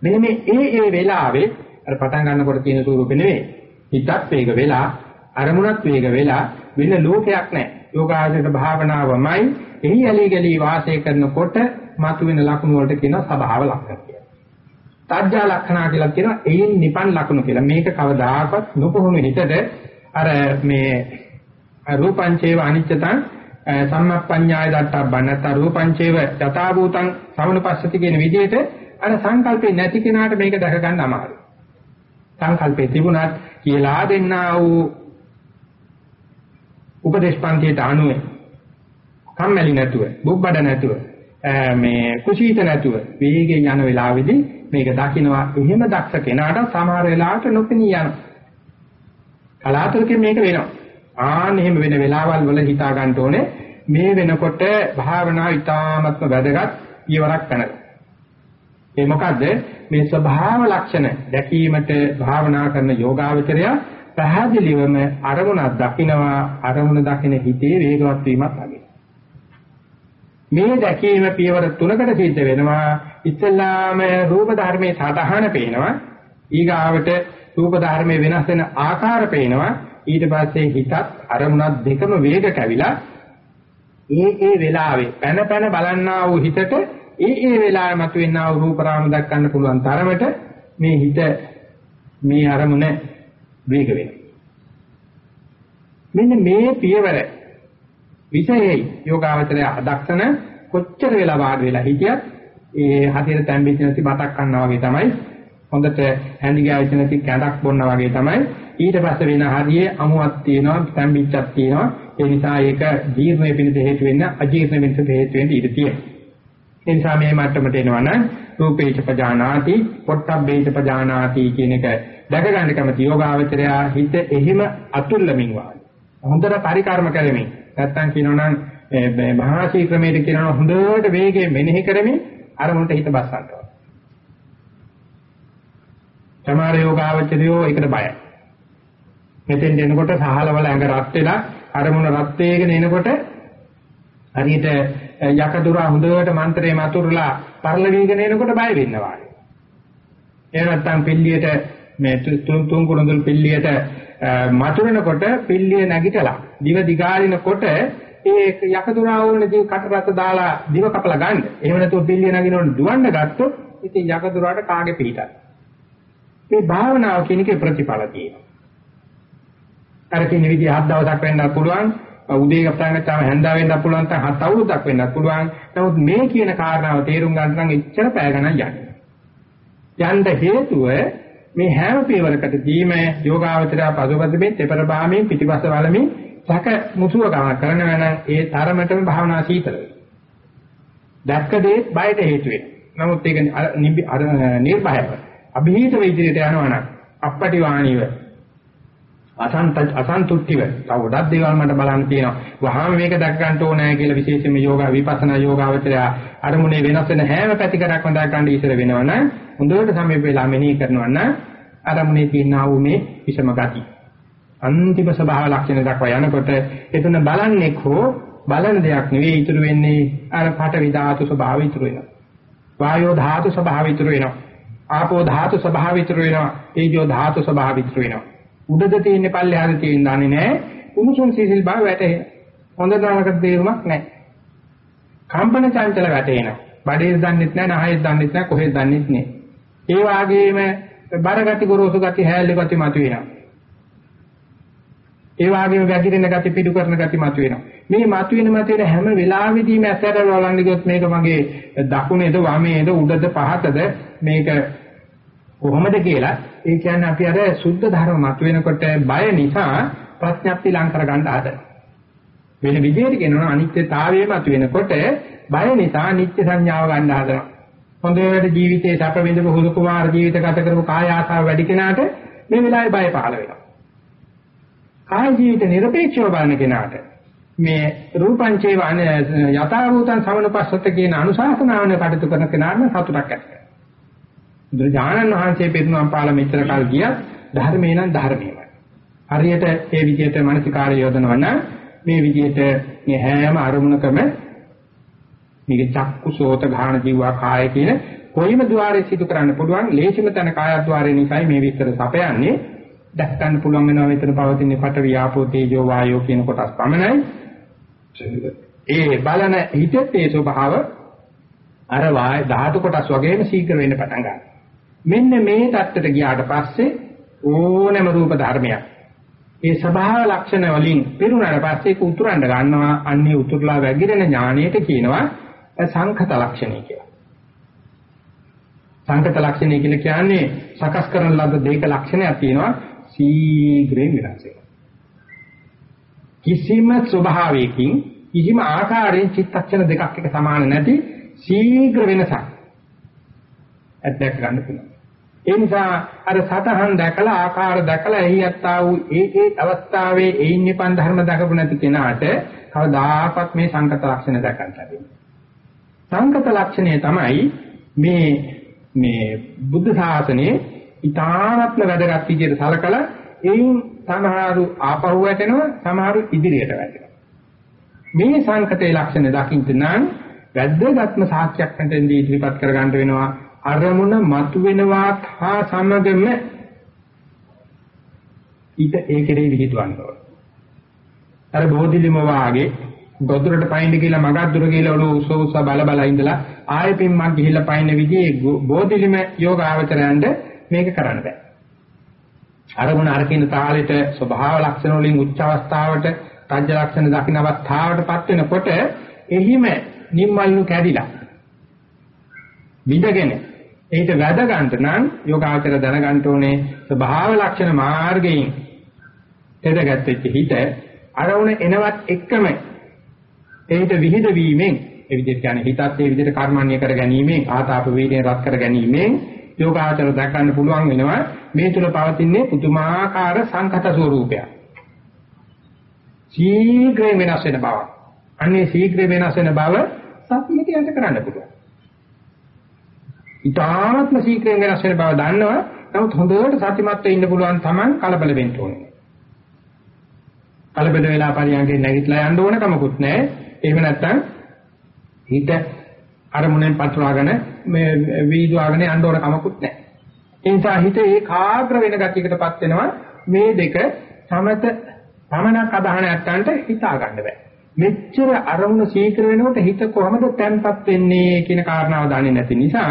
මෙන්න මේ ඒ ඒ වෙලාවේ අර පටන් ගන්නකොට තියෙන ස්වරූපෙ නෙවෙයි. හිතත් වේග වෙලා අරමුණත් වේග වෙලා වෙන ලෝකයක් නැහැ. යෝගාර්ථක භාවනාවමයි එහි ඇලි ගලි වාසය කරනකොට මතුවෙන ලක්ෂණ වලට කියනවා ස්වභාව ලක්ෂණ කියලා. තඥා ලක්ෂණ කියලා කියනවා එයින් නිපන් ලක්ෂණ කියලා. මේක කවදාකවත් නොපොහුණු හිතට අර මේ රූපංචේව අනිච්චතං සම්මප්පඤ්ඤාය දට්ඨබ්බන් නැත්නම් රූපංචේව යථා භූතං සමනුපස්සති කියන විදිහට අර සංකල්පේ නැති කෙනාට මේක දැක ගන්න අමාරුයි. සංකල්පේ තිබුණත් කියලා දෙන්නා වූ උපදේශපන්තියට අනුව කම්මැලි නැතුව, බුබ්බඩ නැතුව, මේ කුසීත නැතුව වේගයෙන් යන වෙලාවේදී මේක දකින්නවා එහෙම දක්ෂ කෙනාට සමහර වෙලාවට නොපෙනී යනවා. කලාතුරකින් මේක වෙනවා. ආන්න එහෙම වෙන වෙලාවල් වල හිතා ගන්න ඕනේ. මේ වෙනකොට භාවනාව ඉතාමත්ම වැදගත් ඊවරක් කරනවා. ඒ මොකද මේ ස්වභාව ලක්ෂණ දැකීමට භාවනා කරන යෝගාවචරය පැහැදිලිවම අරමුණක් දකිනවා අරමුණ දකින හිතේ වේගවත් වීමක් අගේ. මේ දැකීම පියවර තුනකට සිද්ධ වෙනවා. ඉස්සල්ලාම රූප ධර්මයේ සාධහන පේනවා. ඊගාවට රූප ධර්මයේ වෙනස් වෙන ආකාර පේනවා. ඊට පස්සේ හිතත් අරමුණක් දෙකම වේග කැවිලා ඒ ඒ වෙලාවේ පැන පැන බලන්නා වූ හිතට ඒ ඒ වෙලාවේ මතුවෙනා වූ රූප රාම දක්වන්න පුළුවන් තරමට මේ හිත මේ අරමුණ වේග වෙනවා. මෙන්න මේ පියවර විෂයෙහි යෝගාවචරය අදක්ෂණ කොච්චර වෙලා වාඩි වෙලා හිටියත් ඒ හදිහට තැම්බෙච්ච නැති බතක් කන්නා වගේ තමයි හොඳට හැඳි ගෑවිච්ච නැති කැඩක් බොන්නා වගේ තමයි ඊට පස්සේ වෙන හදියේ අමුවක් තියෙනවා තැම්බිච්චක් තියෙනවා ඒ නිසා ඒක ජීර්ණය පිණිස හේතු වෙන්න අජීර්ණ පිණිස හේතු වෙන්න ඉඩ තියෙනවා ඒ නිසා මේ මට්ටමට එනවනම් රූපේච පජානාති පොට්ටබ්බේච පජානාති කියන එක දැක ගන්න කැමති යෝගාවචරය හිත එහෙම අතුල්ලමින් වායි. හොඳට පරිකර්ම කරමින් නැත්තම් කියනවනම් මහාශී ක්‍රමයට කියනවා හොඳට වේගයෙන් මෙනෙහි කරමින් අරමුණට හිත බස්සන්නවා. සමහර යෝගාවචරයෝ ඒකට බයයි. මෙතෙන් දෙනකොට සහලවල ඇඟ රත් වෙලා අරමුණ රත් වේගෙන එනකොට හරියට යකදුරා හොඳට මන්ත්‍රේ මතුරුලා පරිලවීගෙන එනකොට බය වෙනවා. එහෙම නැත්නම් පිල්ලියට මේ තුන් තුන් කුණුදුල් පිල්ලියට මතුරනකොට පිල්ලිය නැගිටලා දිව දිගාරිනකොට ඒ යකදුරා වුණේ කට රස දාලා දිව කපලා ගන්න. එහෙම නැතුව පිල්ලිය නැගිනකොට දුවන්න ගත්තොත් ඉතින් යකදුරාට කාගේ පිටයි. මේ භාවනාව කියන එකේ ප්‍රතිඵල තියෙනවා. අර කියන විදිහ හත් දවසක් වෙන්නත් පුළුවන් උදේ ගප්තාන ගත්තාම හැන්දා වෙන්නත් පුළුවන් තව හත් අවුරුද්දක් වෙන්නත් පුළුවන්. නමුත් මේ කියන කාරණාව තේරුම් ගන්න නම් එච්චර පැය ගණන් යන්නේ. යන්න හේතුව මේ හැම පියවරකටදීම යෝගාවචරය පසුපසෙමින් තෙපර බාමින් පිටිපස්ස වලමින් සැක මුසුව ගමන කරනවා නම් ඒ තරමටම භාවනා සීතල වෙනවා. දැක්ක දේ බයට හේතු වෙනවා. නමුත් ඒක නිර්භයව અભීත වේදිතයට යනවා නම් අපපටි වාණීව අසන්ත අසන්තුට්ඨිව තව ගොඩක් දේවල් මට බලන්න තියෙනවා. වහාම මේක දැක් ගන්න ඕනෑ කියලා විශේෂයෙන්ම යෝගා විපස්සනා යෝගාවචරය අරමුණේ වෙනස් වෙන හැම පැතිකඩක්ම දැක් ගන්න ඉස්සර වෙනවනම් හොඳට සමීප වෙලා මෙනෙහි කරනවා නම් අරමුණේ තියෙනා වූ මේ විෂම ගති. අන්තිම ස්වභාව ලක්ෂණ දක්වා යනකොට එතන බලන්නේ හෝ බලන දෙයක් නෙවෙයි ඉතුරු වෙන්නේ අර පඨවි ධාතු ස්වභාවය ඉතුරු වෙනවා. වායෝ ධාතු ස්වභාවය ඉතුරු වෙනවා. ආපෝ ධාතු ස්වභාවය ඉතුරු වෙනවා. තේජෝ ධාතු ස්වභාවය ඉතුරු වෙනවා. උඩද තියෙන්නේ පල්ලෙහාද තියෙන්නේ දන්නේ නැහැ. උණුසුම් සීසල් බව වැටේ. හොඳ නරක තේරුමක් නැහැ. කම්පන චංචල වැටේනවා. බඩේ දන්නෙත් නැහැ, නහයේ දන්නෙත් නැහැ, කොහෙද දන්නෙත් නැහැ. ඒ වගේම බරගති ගොරෝසු ගති හැල්ලි ගති මතුවෙනවා. ඒ වගේම වැగిරෙන ගති පිටු කරන ගති මතුවෙනවා. මේ මතුවෙන මතුවෙන හැම වෙලාවෙදීම ඇසර වලන්නේ ගියොත් මේක මගේ දකුණේද වමේද උඩද පහතද මේක කොහොමද කියලා ඒ කියන්නේ අපි අර සුද්ධ ධර්ම මතුවෙනකොට බය නිසා ප්‍රඥප්ති ලං කරගන්න හදන. වෙන විදිහට කියනවා අනිත්‍යතාවයේ මතුවෙනකොට බය නිසා නිත්‍ය සංඥාව ගන්න හදනවා. හොඳට ජීවිතේ සැප විඳපු හුදු කුමාර ජීවිත ගත කරපු කාය ආසාව වැඩි කෙනාට මේ වෙලාවේ බය පහළ වෙනවා. කාය ජීවිත නිර්පේක්ෂව බලන කෙනාට මේ රූපංචේව යථා භූතං සමනුපස්සත කියන අනුශාසනාවන කටයුතු කරන කෙනාට සතුටක් ඇති බුදුරජාණන් වහන්සේ පිරිනුවම් පාල මෙච්චර කල් ගියත් ධර්මේ නම් ධර්මයමයි. හරියට ඒ විදිහට මානසිකාරය යොදනවා නම් මේ විදිහට මේ හැම අරමුණකම මේක චක්කු සෝත ගාහන ජීවා කාය කියන කොයිම ద్వාරේ සිදු කරන්න පුළුවන් ලේසිම තැන කායද්්වාරේ නිසායි මේ විස්තර සපයන්නේ දැක් ගන්න පුළුවන් වෙනවා මෙතන පවතින පට වියාපෝ තේජෝ වායෝ කියන කොටස් පමණයි. ඒ බලන හිතේ ඒ ස්වභාව අර වාය ධාතු කොටස් වගේම ශීඝ්‍ර වෙන්න පටන් ගන්නවා. මෙන්න මේ தත්තට ගියාට පස්සේ ඕනෑම රූප ධර්මයක් ඒ ස්වභාව ලක්ෂණ වලින් පිරුණාට පස්සේ ඒක උතුරන්න ගන්නවා අන්නේ උතුරලා වැగిරෙන ඥාණයට කියනවා සංඛත ලක්ෂණය කියලා. සංකත ලක්ෂණය කියලා කියන්නේ සකස් කරන ලද දෙයක ලක්ෂණයක් තියෙනවා ශීඝ්‍රයෙන් වෙනස් වෙනවා. කිසිම ස්වභාවයකින් කිසිම ආකාරයෙන් චිත්තක්ෂණ දෙකක් එක සමාන නැති ශීඝ්‍ර වෙනසක් අත්දැක ගන්න පුළුවන්. ඒ නිසා අර සතහන් දැකලා ආකාර දැකලා එහි යත්තා වූ ඒ ඒ අවස්ථාවේ ඒින් නිපන් ධර්ම දකපු නැති කෙනාට කවදාකවත් මේ සංකත ලක්ෂණ දැකන්න ලැබෙන්නේ. සංකත ලක්ෂණය තමයි මේ මේ බුද්ධ ශාසනයේ ඊ타ත්ම වැදගත් විදිහට සලකලා එයින් සමහරු ආපහු වැටෙනවා සමහරු ඉදිරියට වැටෙනවා. මේ සංකතේ ලක්ෂණ දකින්න නම් වැද්දගත්ම සාක්ෂියක් නැතෙන්දී ඉදිරිපත් කරගන්න වෙනවා අරමුණ මතුවෙනවත් හා සමගම ඊට ඒකේ විහිදුවන්න ඕන. අර බෝධිලිම වාගේ ගොදුරට පයින්න කියලා මගක් දුර කියලා ඔලුව උස උස බල බල ඉඳලා ආයෙ පින්මක් ගිහිල්ලා පයින්න විදිහේ බෝධිලිම යෝගාවචරයන්ට මේක කරන්න බෑ. අරමුණ අරකින තාලෙට ස්වභාව ලක්ෂණ වලින් උච්ච අවස්ථාවට තජ්ජ ලක්ෂණ දකින්න අවස්ථාවටපත් වෙනකොට එහිම නිම්මල්නු කැඩිලා විඳගෙන ඒකට වැද ගන්න නම් යෝගාචර දැනගන්න ඕනේ ස්වභාව ලක්ෂණ මාර්ගයෙන් එදගත්ෙච්ච හිත අරමුණ එනවත් එක්කම ඒකට විහිද වීමෙන් ඒ විදිහට කියන්නේ හිතත් ඒ විදිහට කර්මන්නේ කර ගැනීමෙන් ආතාප වේදේ රත් කර ගැනීමෙන් යෝගාචර දක්වන්න පුළුවන් වෙනවා මේ තුල පවතින්නේ පුදුමාකාර සංකත ස්වરૂපයක්. ශීඝ්‍රයෙන් වෙනස් වෙන බව. අන්නේ ශීඝ්‍ර වෙනස් වෙන බව සතියට යන්න කරන්න පුළුවන්. ඊටාත්ම ශීඝ්‍රයෙන් වෙනස් වෙන බව දන්නවා. නමුත් හොඳට සතිමත්ව ඉන්න පුළුවන් Taman කලබල වෙන්න ඕනේ. කලබල වෙලා පරියන්ගේ නැගිටලා යන්න ඕන කමකුත් නැහැ. එහෙම නැත්නම් හිත අරමුණෙන් පටලවාගෙන මේ වීදුවාගෙන යන්න ඕන කමකුත් නැහැ. ඒ නිසා හිත ඒකාග්‍ර වෙන ගතියකටපත් වෙනවා මේ දෙක සමත පමණක් අදහන නැත්තන්ට හිතා ගන්න බෑ. මෙච්චර අරමුණ සීක්‍ර වෙනකොට හිත කොහොමද තැම්පත් වෙන්නේ කියන කාරණාව දන්නේ නැති නිසා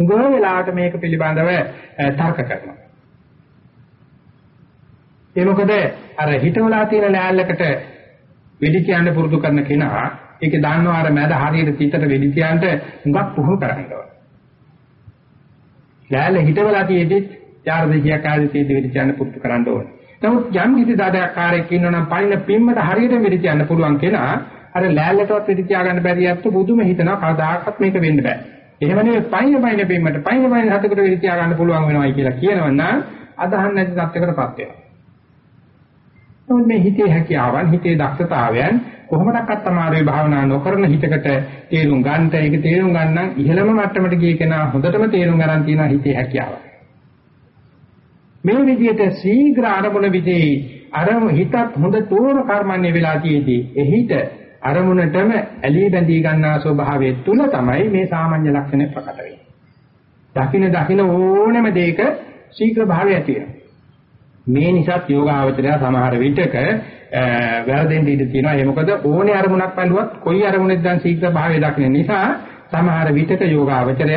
උගව වෙලාවට මේක පිළිබඳව තර්ක කරනවා. ඒ මොකද අර හිතවලා තියෙන ලෑල්ලකට වෙඩි කියන්න පුරුදු කරන කෙනා ඒක දන්නවා අර මැද හරියට තිතට වෙඩි කියන්න හුඟක් පුහුණු කරනවා. ලෑල්ල හිතවලා තියෙද්දි යාර දෙකියක් ආදී තියෙද්දි වෙඩි කියන්න පුරුදු කරන්න ඕනේ. නමුත් යම් කිසි දාඩකාරයෙක් ඉන්නවනම් පයින් පිම්මට හරියට වෙඩි කියන්න පුළුවන් කෙනා අර ලෑල්ලටවත් වෙඩි තියා ගන්න බැරි යත්තු බුදුම හිතනවා කවදාකවත් මේක වෙන්න බෑ. එහෙම නෙවෙයි පයින් පයින් පිම්මට පයින් පයින් හතකට වෙඩි තියා ගන්න පුළුවන් වෙනවයි කියලා කියනවනම් අදහන් නැති තත්යකටපත් වෙනවා. නමුත් මේ හිතේ හැකියාවන් හිතේ දක්ෂතාවයන් කොහොමඩක්වත් අමාරුවේ භාවනා නොකරන හිතකට තේරුම් ගන්නට ඒක තේරුම් ගන්න ඉහළම මට්ටමට ගිය කෙනා හොඳටම තේරුම් ගන්න තියෙනවා හිතේ හැකියාව. මේ විදිහට ශීඝ්‍ර ආරමුණ විදී අරම හිතත් හොඳ තෝර කර්මන්නේ වෙලා තියේදී එහිට අරමුණටම ඇලී බැඳී ගන්නා ස්වභාවය තුල තමයි මේ සාමාන්‍ය ලක්ෂණය ප්‍රකට වෙන්නේ. දකින දකින ඕනෑම දෙයක ශීඝ්‍ර භාවය ඇති වෙනවා. මේ නිසාත් යෝගාවචරය සමහර විටක වැරදෙන්න ඉඩ තියෙනවා. ඒ මොකද ඕනේ අරමුණක් බැලුවත් කොයි අරමුණෙද දැන් ශීඝ්‍ර භාවය දකින්න නිසා සමහර විටක යෝගාවචරය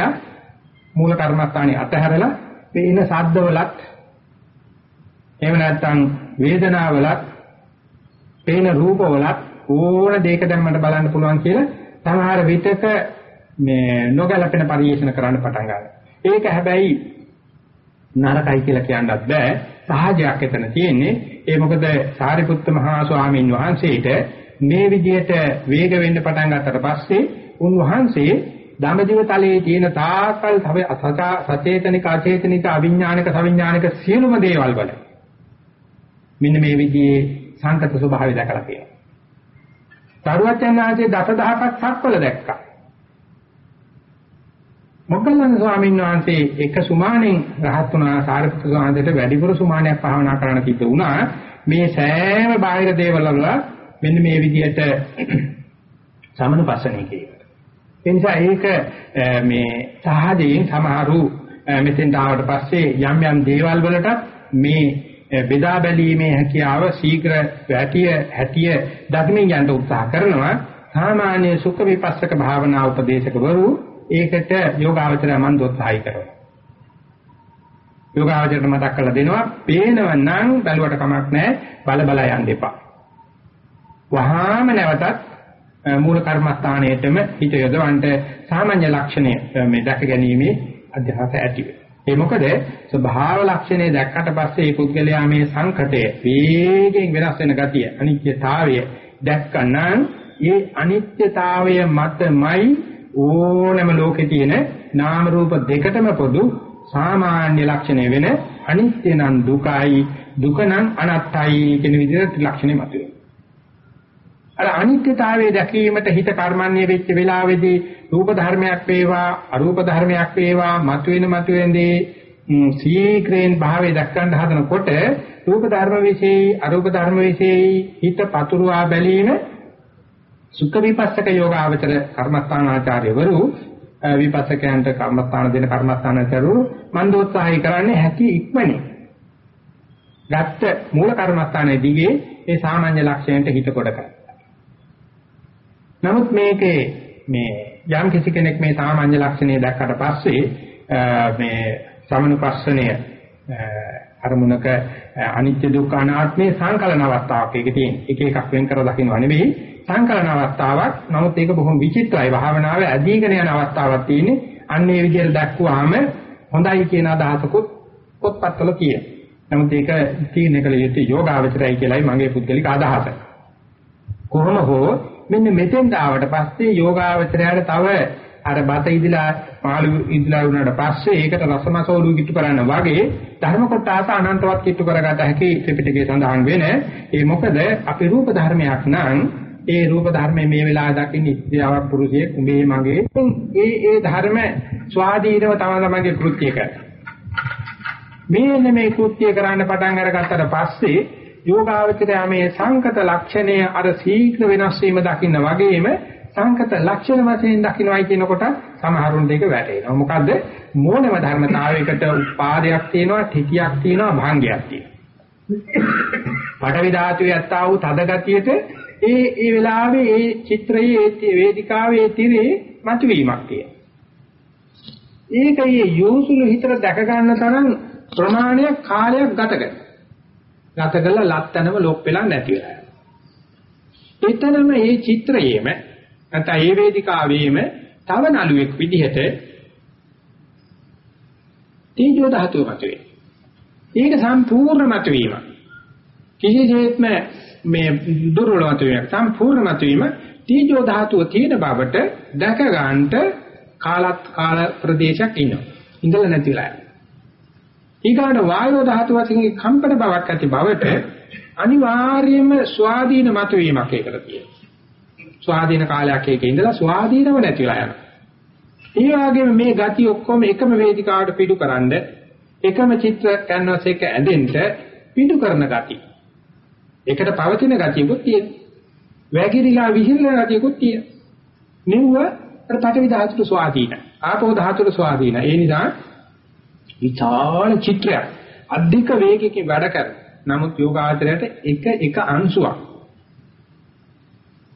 මූල කර්මස්ථානේ අතහැරලා වෙන සද්දවලත් එහෙම නැත්නම් වේදනාවලත් පේන රූපවලත් ඕන දෙයක දැම්මට බලන්න පුළුවන් කියලා සමහර විටක මේ නොගැලපෙන පරිශන කරන්න පටන් ගන්නවා. ඒක හැබැයි නරකයි කියලා කියන්නත් බෑ. සහජයක් එතන තියෙන්නේ. ඒ මොකද සාරිපුත්ත මහා ස්වාමීන් වහන්සේට මේ විදිහට වේග වෙන්න පටන් ගත්තට පස්සේ උන්වහන්සේ ධම්මදිව තලයේ තියෙන තාකල් සචේතනික අචේතනික අවිඥානික සවිඥානික සියලුම දේවල් වල මෙන්න මේ විදිහේ සංකත ස්වභාවය දැකලා තියෙනවා. සරුවචන් වහන්සේ දසදහසක් සක්වල දැක්කා. මොග්ගල්ලාන ස්වාමීන් වහන්සේ එක සුමානෙන් රහත් වුණා සාරිපුත්‍ර ස්වාමීන්ට වැඩිපුර සුමානයක් භාවනා කරන්න කිව්ව වුණා මේ සෑම බාහිර දේවල් වල මෙන්න මේ විදිහට සමනුපස්සනේ කියනවා. ඒ නිසා ඒක මේ සහජයෙන් සමහරු මෙතෙන් ආවට පස්සේ යම් යම් දේවල් වලට මේ බෙදා බැලීමේ හැකියාව ශීඝ්‍ර වැටිය හැටිය දක්මින් යන්න උත්සාහ කරනවා සාමාන්‍ය සුඛ විපස්සක භාවනා උපදේශකවරු ඒකට යෝගාවචරය මන් දොස්සහයි කරනවා. යෝගාවචරයට මතක් කරලා දෙනවා පේනව නම් බැලුවට කමක් නැහැ බල බල යන්න එපා. වහාම නැවතත් මූල කර්මස්ථානයේටම හිත යොදවන්න සාමාන්‍ය ලක්ෂණය මේ දැක ගැනීමේ අධ්‍යාස ඇති වෙනවා. ඒ මොකද ස්වභාව ලක්ෂණය දැක්කට පස්සේ මේ පුද්ගලයා මේ සංකටය වේගෙන් වෙනස් වෙන ගතිය අනිත්‍යතාවය දැක්කනම් ඒ අනිත්‍යතාවය මතමයි ඕනම ලෝකේ තියෙන නාම රූප දෙකටම පොදු සාමාන්‍ය ලක්ෂණය වෙන අනිත්‍ය නම් දුකයි දුක නම් අනත්තයි කියන විදිහට ලක්ෂණය මතුවේ. අර අනිත්‍යතාවයේ දැකීමට හිත කර්මන්නේ වෙච්ච වෙලාවේදී රූප ධර්මයක් වේවා අරූප ධර්මයක් වේවා මතුවෙන මතුවෙන්දී සීක්‍රේන් භාවයේ දක්වන්න හදනකොට රූප ධර්ම વિશેයි අරූප ධර්ම විශේෂයි හිත පතුරවා බැලීම සුඛ විපස්සක යෝගාවචර කර්මස්ථානාචාර්යවරු විපස්සකයන්ට කර්මස්ථාන දෙන කර්මස්ථානාචාර්යවරු මන්දෝත්සාහය කරන්නේ හැකි ඉක්මනින්. ගත්ත මූල කර්මස්ථානයේ දිගේ ඒ සාමාන්‍ය ලක්ෂණයට හිත කොට කරනවා. නමුත් මේකේ මේ යම් කිසි කෙනෙක් මේ සාමාන්‍ය ලක්ෂණය දැක්කට පස්සේ මේ සමනුපස්සනය අරමුණක අනිත්‍ය දුක්ඛ අනාත්මේ සංකලන අවස්ථාවක් ඒකේ තියෙන. එක එකක් වෙන් කර දකින්නව නෙවෙයි සංකලන අවස්ථාවක්. නමුත් ඒක බොහොම විචිත්‍රයි. භාවනාවේ ඇදීගෙන යන අවස්ථාවක් තියෙන්නේ. අන්න ඒ විදිහට දැක්කුවාම හොඳයි කියන අදහසකුත් පොත්පත්වල තියෙනවා. නමුත් ඒක තීරණය කළ යුත්තේ යෝගාවචරයි කියලායි මගේ පුද්ගලික අදහස. කොහොම හෝ මෙන්න මෙතෙන් ආවට පස්සේ යෝගාවචරයට තව අර බත ඉදලා පාළු ඉදලා වුණාට පස්සේ ඒකට රසමසෝලු කිට්ටු කරන්න වගේ ධර්ම කොටස අනන්තවත් කිට්ටු කරගත හැකි ත්‍රිපිටකයේ සඳහන් වෙන. ඒ මොකද අපි රූප ධර්මයක් නම් ඒ රූප ධර්මයේ මේ වෙලාව දකින්න ඉස්ත්‍යාවක් පුරුෂයෙක් උඹේ මගේ. ඒ ඒ ධර්ම ස්වාධීනව තම තමන්ගේ කෘත්‍ය කරනවා මේ මේ කෘත්‍ය කරන්න පටන් අරගත්තට පස්සේ යෝගාවචරය මේ සංකත ලක්ෂණය අර ශීඝ්‍ර වෙනස් වීම දකින්න වගේම සංකත ලක්ෂණ වශයෙන් දකින්නයි කියනකොට සමහරුන් දෙක වැටෙනවා. මොකද්ද? මෝනම ධර්මතාවයකට උපාදයක් තියෙනවා, තිතියක් තියෙනවා, භාංගයක් තියෙනවා. පඩවි ධාතුවේ යත්තා වූ තද ගතියට ඒ ඒ වෙලාවේ ඒ චිත්‍රයේ ඒ වේදිකාවේ තිරේ මතුවීමක් තියෙනවා. ඒකයේ යෝසුළු හිතට දැක ගන්න තරම් ප්‍රමාණයක් කාලයක් ගත කරනවා. ගත කළා ලත්තනම ලොප් වෙලා නැති වෙලා යනවා. එතනම මේ චිත්‍රයේම නැත්නම් මේ වේදිකාවේම තව නළුවෙක් විදිහට තීජෝ ධාතුව මතුවේ. ඒක සම්පූර්ණ මතුවීම. කිසිසේත්ම මේ දුර්වල මතුවීම සම්පූර්ණ මතුවීම තීජෝ ධාතුව තියෙන බවට දැක ගන්නට කාලත් කාල ප්‍රදේශයක් ඉන්නවා. ඉඳලා නැතිලා යනවා. ඊගාට වායෝ ධාතු වශයෙන් කම්පන බවක් ඇති බවට අනිවාර්යයෙන්ම ස්වාධීන මතුවීමක් ඒකට තියෙනවා. ස්වාධීන කාලයක් ඒකේ ඉඳලා ස්වාධීනව නැතිලා යනවා. ඒ වගේම මේ ගති ඔක්කොම එකම වේදිකාවට පිටුකරනද එකම චිත්‍ර කැන්වස් එක ඇදෙන්න පිටු කරන ගති. ඒකට පවතින ගතියකුත් තියෙනවා. වැగిරිලා විහිරන ගතියකුත් තියෙනවා. මෙව්ව අර පටවි ධාතුට ස්වාධීන. ආපෝ ධාතුට ස්වාධීන. ඒ නිසා විශාල චිත්‍රයක් අධික වේගයකින් වැඩ කරන. නමුත් යෝගාචරයට එක එක අංශුවක්.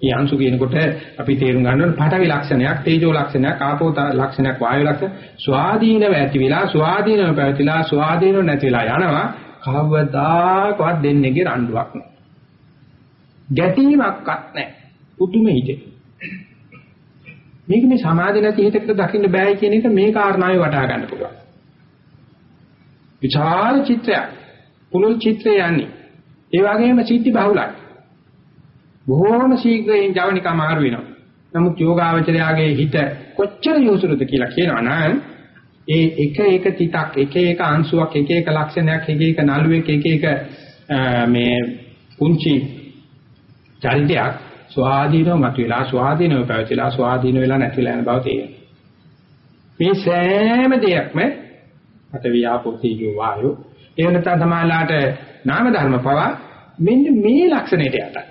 මේ අංශු කියනකොට අපි තේරුම් ගන්න ඕන පඨවි ලක්ෂණයක්, තේජෝ ලක්ෂණයක්, ආපෝ ලක්ෂණයක්, වායු ලක්ෂණ ස්වාධීනව ඇති වෙලා, ස්වාධීනව පැවතිලා, ස්වාධීනව නැතිලා යනවා. කවදාකවත් දෙන්නේගේ රණ්ඩුවක් නෑ. ගැටීමක්වත් නෑ. පුදුම හිතේ. මේක මේ සමාධි නැති හිතකට දකින්න බෑ කියන එක මේ කාරණාවේ වටහා ගන්න පුළුවන්. විචාර චිත්‍රයක්. පුලුල් චිත්‍රය යන්නේ. ඒ වගේම සිද්ධි බහුලයි. බොහෝම ශීඝ්‍රයෙන් ජවනිකා මාරු වෙනවා. නමුත් යෝගාවචරයාගේ හිත කොච්චර යොසුරුද කියලා කියනවා නම් ඒ එක එක තිතක් එක එක අංශුවක් එක එක ලක්ෂණයක් එක එක නළුවෙක් එක එක මේ කුංචි චරිතයක් ස්වාධීනව මතුවලා ස්වාධීනව පැවතිලා ස්වාධීන වෙලා නැතිලා යන බව තේරෙනවා. මේ සෑම දෙයක්ම පඨවි ආපෝ තේජෝ වායෝ ඒ වෙනතන සමාලාට නාම ධර්ම පවා මෙන්න මේ ලක්ෂණයට යටයි.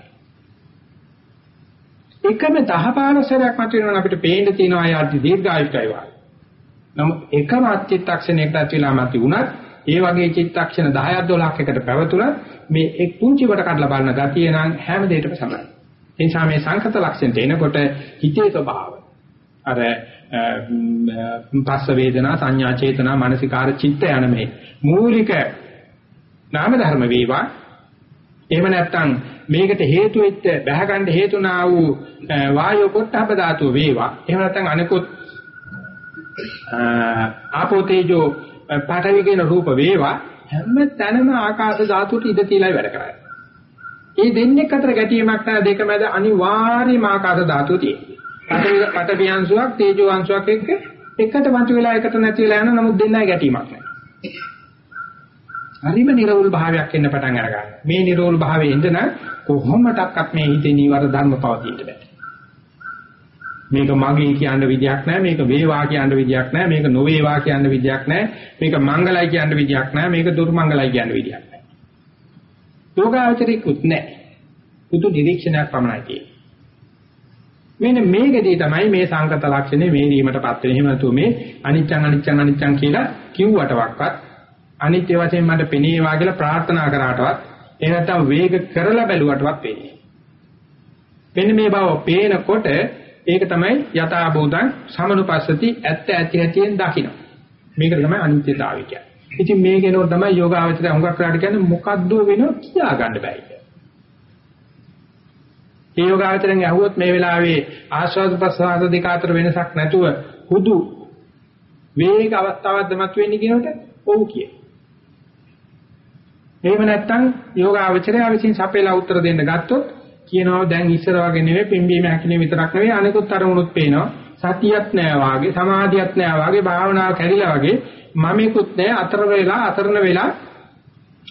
එකම 10 15 මත වෙනවා අපිට පේන්න තියෙනවා ආයති දීර්ඝායුකයි වායි. නමුත් එකම අත්‍යත්ක්ෂණයකට ඇතුළා මත උනත් ඒ වගේ චිත්තක්ෂණ 10ක් 12ක් එකට පැවතුනත් මේ එක් පුංචි වට කඩලා බලන ගතිය නම් හැම දෙයකම සමානයි. ඒ නිසා මේ සංකත ලක්ෂණයට එනකොට හිතේ ස්වභාව අර පස්ස වේදනා සංඥා චේතනා මානසිකාර චිත්ත යන මේ මූලික නාම ධර්ම වේවා එහෙම නැත්නම් මේකට හේතු වෙච්ච බහගන්න හේතුනා වූ වායෝ පොට්ටහබ ධාතු වේවා එහෙම නැත්නම් අනිකුත් ආපෝ තේජෝ පාඨවි කියන රූප වේවා හැම තැනම ආකාශ ධාතුවට ඉඳ තියලා වැඩ කරන්නේ. මේ දෙන්නේ අතර ගැටීමක් නැහැ දෙක මැද අනිවාර්යම ආකාශ ධාතුව තියෙනවා. පඨවි පඨවි අංශුවක් තේජෝ අංශුවක් එක්ක එකට මතු වෙලා එකට නැති වෙලා යන නමුත් දෙන්නයි ගැටීමක් නැහැ. හරිම නිර්වෘල් භාවයක් එන්න පටන් අරගන්නවා. මේ නිර්වෘල් භාවයේ ඉඳන කොහොමඩක්වත් මේ හිතේ නීවර ධර්ම පවතින්න බෑ. මේක මගේ කියන්න විදියක් නැහැ මේක වේවා කියන්න විදියක් නැහැ මේක නොවේවා කියන්න විදියක් නැහැ මේක මංගලයි කියන්න විදියක් නැහැ මේක දුර්මංගලයි කියන්න විදියක් නැහැ යෝගාචරිකුත් නැහැ පුදු නිරීක්ෂණයක් පමණයි තියෙන්නේ මෙන්න මේකදී තමයි මේ සංකත ලක්ෂණය මේ වීමටපත් වෙන එහෙම නැතුව මේ අනිච්චං අනිච්චං අනිච්චං කියලා කිව්වටවත් අනිත්‍ය වශයෙන් මට පෙනේවා කියලා ප්‍රාර්ථනා කරාටවත් එහෙ නැත්නම් වේග කරලා බැලුවටවත් වෙන්නේ. මෙන්න මේ බව පේනකොට ඒක තමයි යථා භූතං සමනුපස්සති ඇත්ත ඇති හැටියෙන් දකින්න. මේක තමයි අනිත්‍යතාවය කියන්නේ. ඉතින් මේ කෙනෝ තමයි යෝගාවචරය හුඟක් කරාට කියන්නේ මොකද්ද වෙනව කියා ගන්න බෑ කියන්නේ. මේ යෝගාවචරයෙන් ඇහුවොත් මේ වෙලාවේ ආස්වාද ප්‍රසආද දෙක අතර වෙනසක් නැතුව හුදු වේග අවස්ථාවක් දමත් වෙන්නේ කියනකොට ඔව් කිය. එහෙම නැත්නම් යෝගාවචරය විසින් සපේලා උත්තර දෙන්න ගත්තොත් කියනවා දැන් ඉස්සර වගේ නෙවෙයි පිම්බීම හැකිනේ විතරක් නෙවෙයි අනිකුත් අරමුණුත් පේනවා සතියක් නෑ වාගේ සමාධියක් නෑ වාගේ භාවනාව කැඩිලා වගේ මමෙකුත් නෑ අතර වෙලා අතරන වෙලා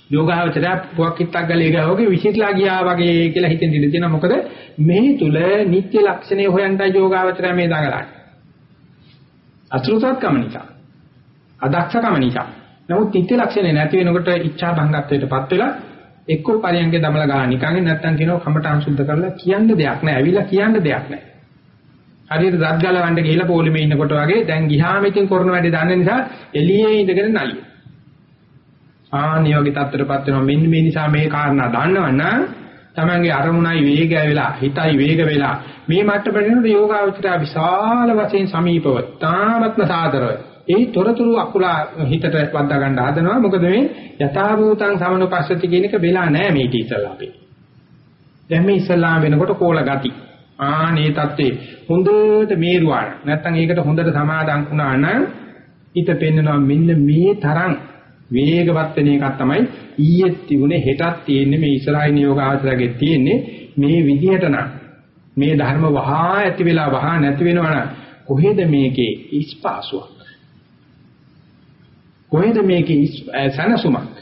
යෝගාවචරය පුවක් හිටක් ගලේ ගාවගේ විසිරලා ගියා වගේ කියලා හිතෙන් දින තියෙනවා මොකද මේ තුල නිත්‍ය ලක්ෂණේ හොයන්ටයි යෝගාවචරය මේ දඟලන්නේ අසෘතත්කම නිසා අදක්ෂකම නිසා නමුත් නිත්‍ය ලක්ෂණේ නැති වෙනකොට ඉච්ඡා භංගත්වයටපත් වෙලා එක්කෝ පරියන්ගේ දමලා ගන්න නිකන් නැත්තම් කියනවා කමටහන් සුද්ධ කරලා කියන්න දෙයක් නැහැ. ඇවිල්ලා කියන්න දෙයක් නැහැ. හරියට දත් ගලවන්න ගිහිල්ලා පොලිමේ ඉන්නකොට වගේ දැන් ගිහාම ඉතින් කරන වැඩේ දන්න නිසා එළියේ ඉඳගෙන නලිය. ආනිය වගේ තත්ත්වයටපත් වෙනවා. මෙන්න මේ නිසා මේ කාරණා දන්නවනම් තමන්ගේ අරමුණයි වේගය වෙලා හිතයි වේග වෙලා මේ මට්ටමට යෝගාවචරය විශාල වශයෙන් සමීපව තාමත්ම සාදරව ඒ තොරතුරු අකුලා හිතට වද්දා ගන්න හදනවා මොකද මේ යථාභූතං සමනුපස්සති කියන එක වෙලා නැහැ මේ ඉතිසලා අපි. දැන් මේ ඉස්ලාම් වෙනකොට කෝල ගති. ආනේ தත්තේ හොඳට මේරුවාන නැත්තම් ඒකට හොඳට සමාදන් වුණා නම් හිත පෙන්නනවා මෙන්න මේ තරම් වේගවත් වෙන එකක් තමයි ඊයේ තිබුණේ හෙටත් තියෙන්නේ මේ ඉස්රායිල් නියෝග ආශ්‍රයගේ තියෙන්නේ මේ විදිහට නම් මේ ධර්ම වහා ඇති වෙලා වහා නැති වෙනවා නම් කොහෙද මේකේ ඉස්පාසුවක් කොහෙද මේකේ සනසුමක්?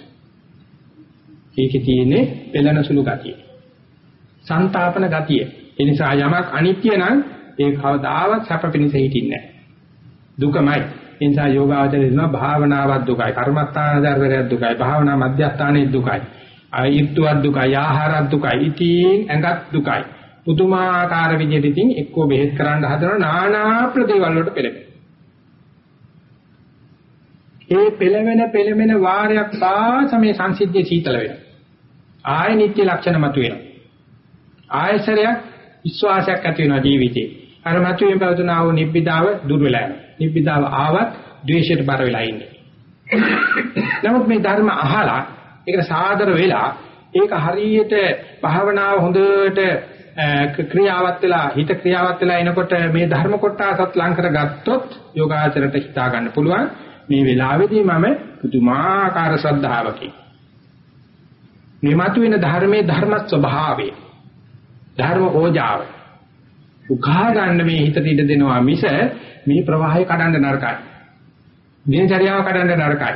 ඒකේ තියෙන්නේ පෙළෙන සුළු ගතිය. සංతాපන ගතිය. ඒ නිසා යමක් අනිත්‍ය නම් ඒ කවදාවත් සැප පිණිස හිටින්නේ නැහැ. දුකමයි. ඒ නිසා යෝගාචරය දෙනවා භාවනාවක් දුකයි, කර්මස්ථාන ධර්මයක් දුකයි, භාවනා මධ්‍යස්ථානයේ දුකයි, ආයුක්තුවක් දුකයි, ආහාරයක් දුකයි, ඉතින් ඇඟත් දුකයි. පුදුමාකාර විදිහට ඉතින් එක්කෝ බෙහෙත් කරන්න හදනවා নানা ප්‍රතිවල් වලට පෙළෙනවා. ඒ පෙළවෙන පෙළවෙන වාරයක් පාස මේ සංසිද්ධිය සීතල වෙනවා. ආය නිත්‍ය ලක්ෂණ මතුවෙනවා. ආයසරයක් විශ්වාසයක් ඇති වෙනවා ජීවිතේ. අර මතුවෙන් පැවතුනා වූ නිබ්බිදාව දුර වෙලා යනවා. නිබ්බිදාව ආවත් ද්වේෂයට බර වෙලා ඉන්නේ. නමුත් මේ ධර්ම අහලා ඒකට සාදර වෙලා ඒක හරියට භාවනාව හොඳට ක්‍රියාවත් වෙලා හිත ක්‍රියාවත් වෙලා එනකොට මේ ධර්ම කොටසත් ලං කරගත්තොත් යෝගාචරයට හිතා ගන්න පුළුවන් මේ වෙලාවේදී මම පුදුමාකාර ශ්‍රද්ධාවකින් මේ මතුවෙන ධර්මයේ ධර්ම ස්වභාවය ධර්ම ඕජාව උකහා ගන්න මේ හිතට ඉඩ දෙනවා මිස මේ ප්‍රවාහය කඩන්න නරකයි. දිනචරියාව කඩන්න නරකයි.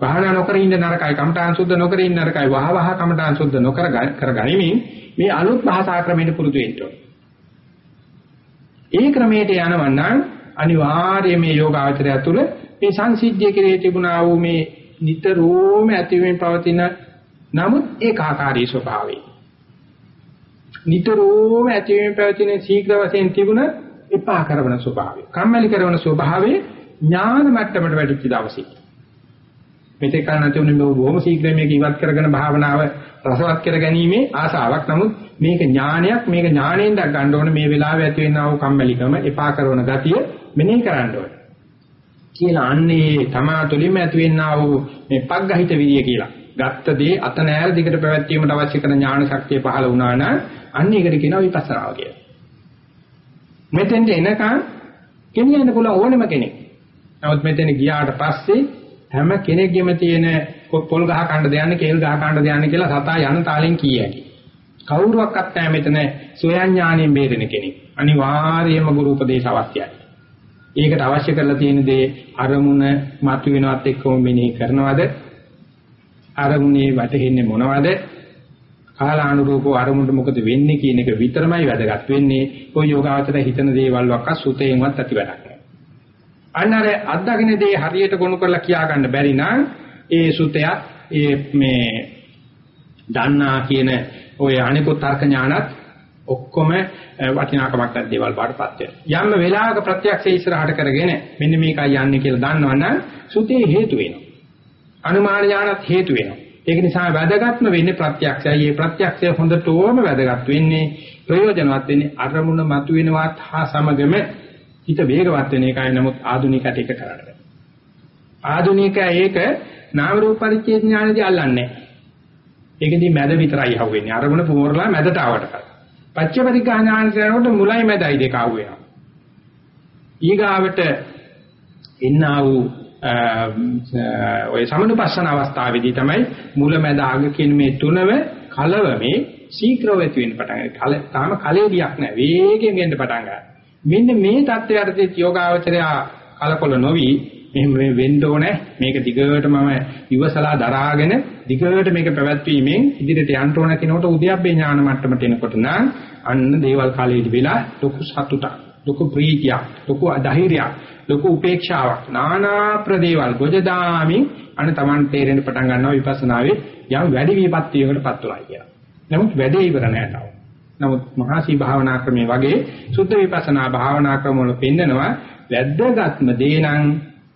භාවනා නොකර ඉන්න නරකයි, කමඨාන් සුද්ධ නොකර ඉන්න නරකයි, වහ වහ කමඨාන් සුද්ධ නොකර කරගනිමින් මේ අලුත් භාෂා ක්‍රමයට පුරුදු වෙන්න ඕනේ. ඒ ක්‍රමයට යනවනම් අනිවාර්යයෙන් මේ යෝගාචරය තුළ මේ සංසිද්ධිය කෙරේ තිබුණා වූ මේ නිතරම ඇතිවෙමින් පවතින නමුත් ඒකාකාරී ස්වභාවය. නිතරම ඇතිවෙමින් පවතින ශීඝ්‍ර වශයෙන් තිබුණ එපා කරන ස්වභාවය. කම්මැලි කරන ස්වභාවය ඥාන මට්ටමට වැඩිච්ච දවසේ. මෙතේ කල නැති උනේ මේ බොහොම ශීඝ්‍රයෙන් මේක ඉවත් කරගෙන භාවනාව රසවත් කර ගැනීමේ ආසාවක්. නමුත් මේක ඥානයක් මේක ඥාණයෙන් දක් ගන්න ඕනේ මේ වෙලාවේ ඇති වෙනා වූ කම්මැලිකම එපා කරන ගතිය මෙනෙහි කරන්න ඕනේ. කියලා අන්නේ තමා තුළින්ම ඇති වෙනා වූ මේ පග්ගහිත විදිය කියලා. ගත්ත දේ අත නෑර දිගට පැවැත්වීමට අවශ්‍ය කරන ඥාන ශක්තිය පහළ වුණා නම් අන්න ඒකට කියනවා විපස්සනාව කියලා. මෙතෙන්ට එනකන් ගෙනියන්න පුළුවන් ඕනෙම කෙනෙක්. නමුත් මෙතන ගියාට පස්සේ හැම කෙනෙක්ගෙම තියෙන පොල් ගහ කන්න දෙයන්නේ කේල් ගහ කන්න දෙයන්නේ කියලා සතා යන තාලෙන් කීයකි. කවුරුවක්වත් නැහැ මෙතන සොයඥාණයෙන් බේරෙන කෙනෙක්. අනිවාර්යයෙන්ම ගුරු උපදේශ අවශ්‍යයි. ඒකට අවශ්‍ය කරලා තියෙන දේ අරමුණ මතුවෙනවත් එක්කම මෙනෙහි කරනවද? අරමුණේ වැටෙන්නේ මොනවද? කාලානුරූපව අරමුණට මොකද වෙන්නේ කියන එක විතරමයි වැදගත් වෙන්නේ. ඔය යෝගාවචර හිතන දේවල් වක්ක සුතේන්වත් ඇති වැඩක් නෑ. අන්නර අත්දකින්න දේ හරියට ගොනු කරලා කියා ගන්න බැරි නම් ඒ සුතය ඒ මේ දන්නා කියන ඔය අනිකුත් තර්ක ඥානත් ඔක්කොම වටිනාකමක් නැති දේවල් බාටපත් වෙනවා. යම් වෙලාවක ප්‍රත්‍යක්ෂය ඉස්සරහට කරගෙන මෙන්න මේකයි යන්නේ කියලා දන්නවනම් සුතේ හේතු වෙනවා. අනුමාන ඥානත් හේතු වෙනවා. ඒක නිසා වැදගත්ම වෙන්නේ ප්‍රත්‍යක්ෂයයි. මේ ප්‍රත්‍යක්ෂය හොඳටම වැදගත් වෙන්නේ ප්‍රයෝජනවත් වෙන්නේ අරමුණ මතුවෙනවත් හා සමගම හිත වේගවත් වෙන එකයි. නමුත් ආධුනිකට ඒක කරන්න බෑ. ආධුනිකයා ඒක නාම රූප පරිච්ඡේද ඥානදී අල්ලන්නේ නැහැ. ඒකෙදී මැද විතරයි අහුවෙන්නේ. අරමුණ පුරලා මැදට ආවට පස්සේ. පච්චපරිග්‍රහ ඥාන කරනකොට මුලයි මැදයි දෙක අහුවෙනවා. ඊගාවට එන්නා වූ ඔය සමනුපස්සන අවස්ථාවේදී තමයි මුල මැද අග කියන මේ තුනම කලවමේ ශීක්‍රව ඇති වෙන්න පටන් ගන්නවා. තාම කලෙදියක් නැහැ. වේගෙන් එන්න පටන් ගන්නවා. මෙන්න මේ தත්ත්වයටදී යෝගාවචරය කලකොල නොවි මෙහෙම මේ වෙන්න ඕනේ මේක දිගටම ඉවසලා දරාගෙන දිගට මේක පැවැත්වීමෙන් ඉදිරියට යන්න ඕන කෙනෙකුට උද්‍යප්පේ ඥාන මට්ටමට එනකොට නම් අන්න දේවල් කාලයේදී වෙලා ලොකු සතුටක් ලොකු ප්‍රීතියක් ලොකු ධෛර්යයක් ලොකු උපේක්ෂාවක් නානා ප්‍රදේවල් ගොජදාමින් අන්න Taman තේරෙන්න පටන් ගන්නවා විපස්සනාවේ යම් වැඩි විපත්තියකටපත් වෙලා කියලා. නමුත් වැඩේ ඉවර නෑ තාම. නමුත් මහසී භාවනා ක්‍රමයේ වගේ සුද්ධ විපස්සනා භාවනා ක්‍රම වල පෙන්නනවා වැද්දගත්ම දේ නම්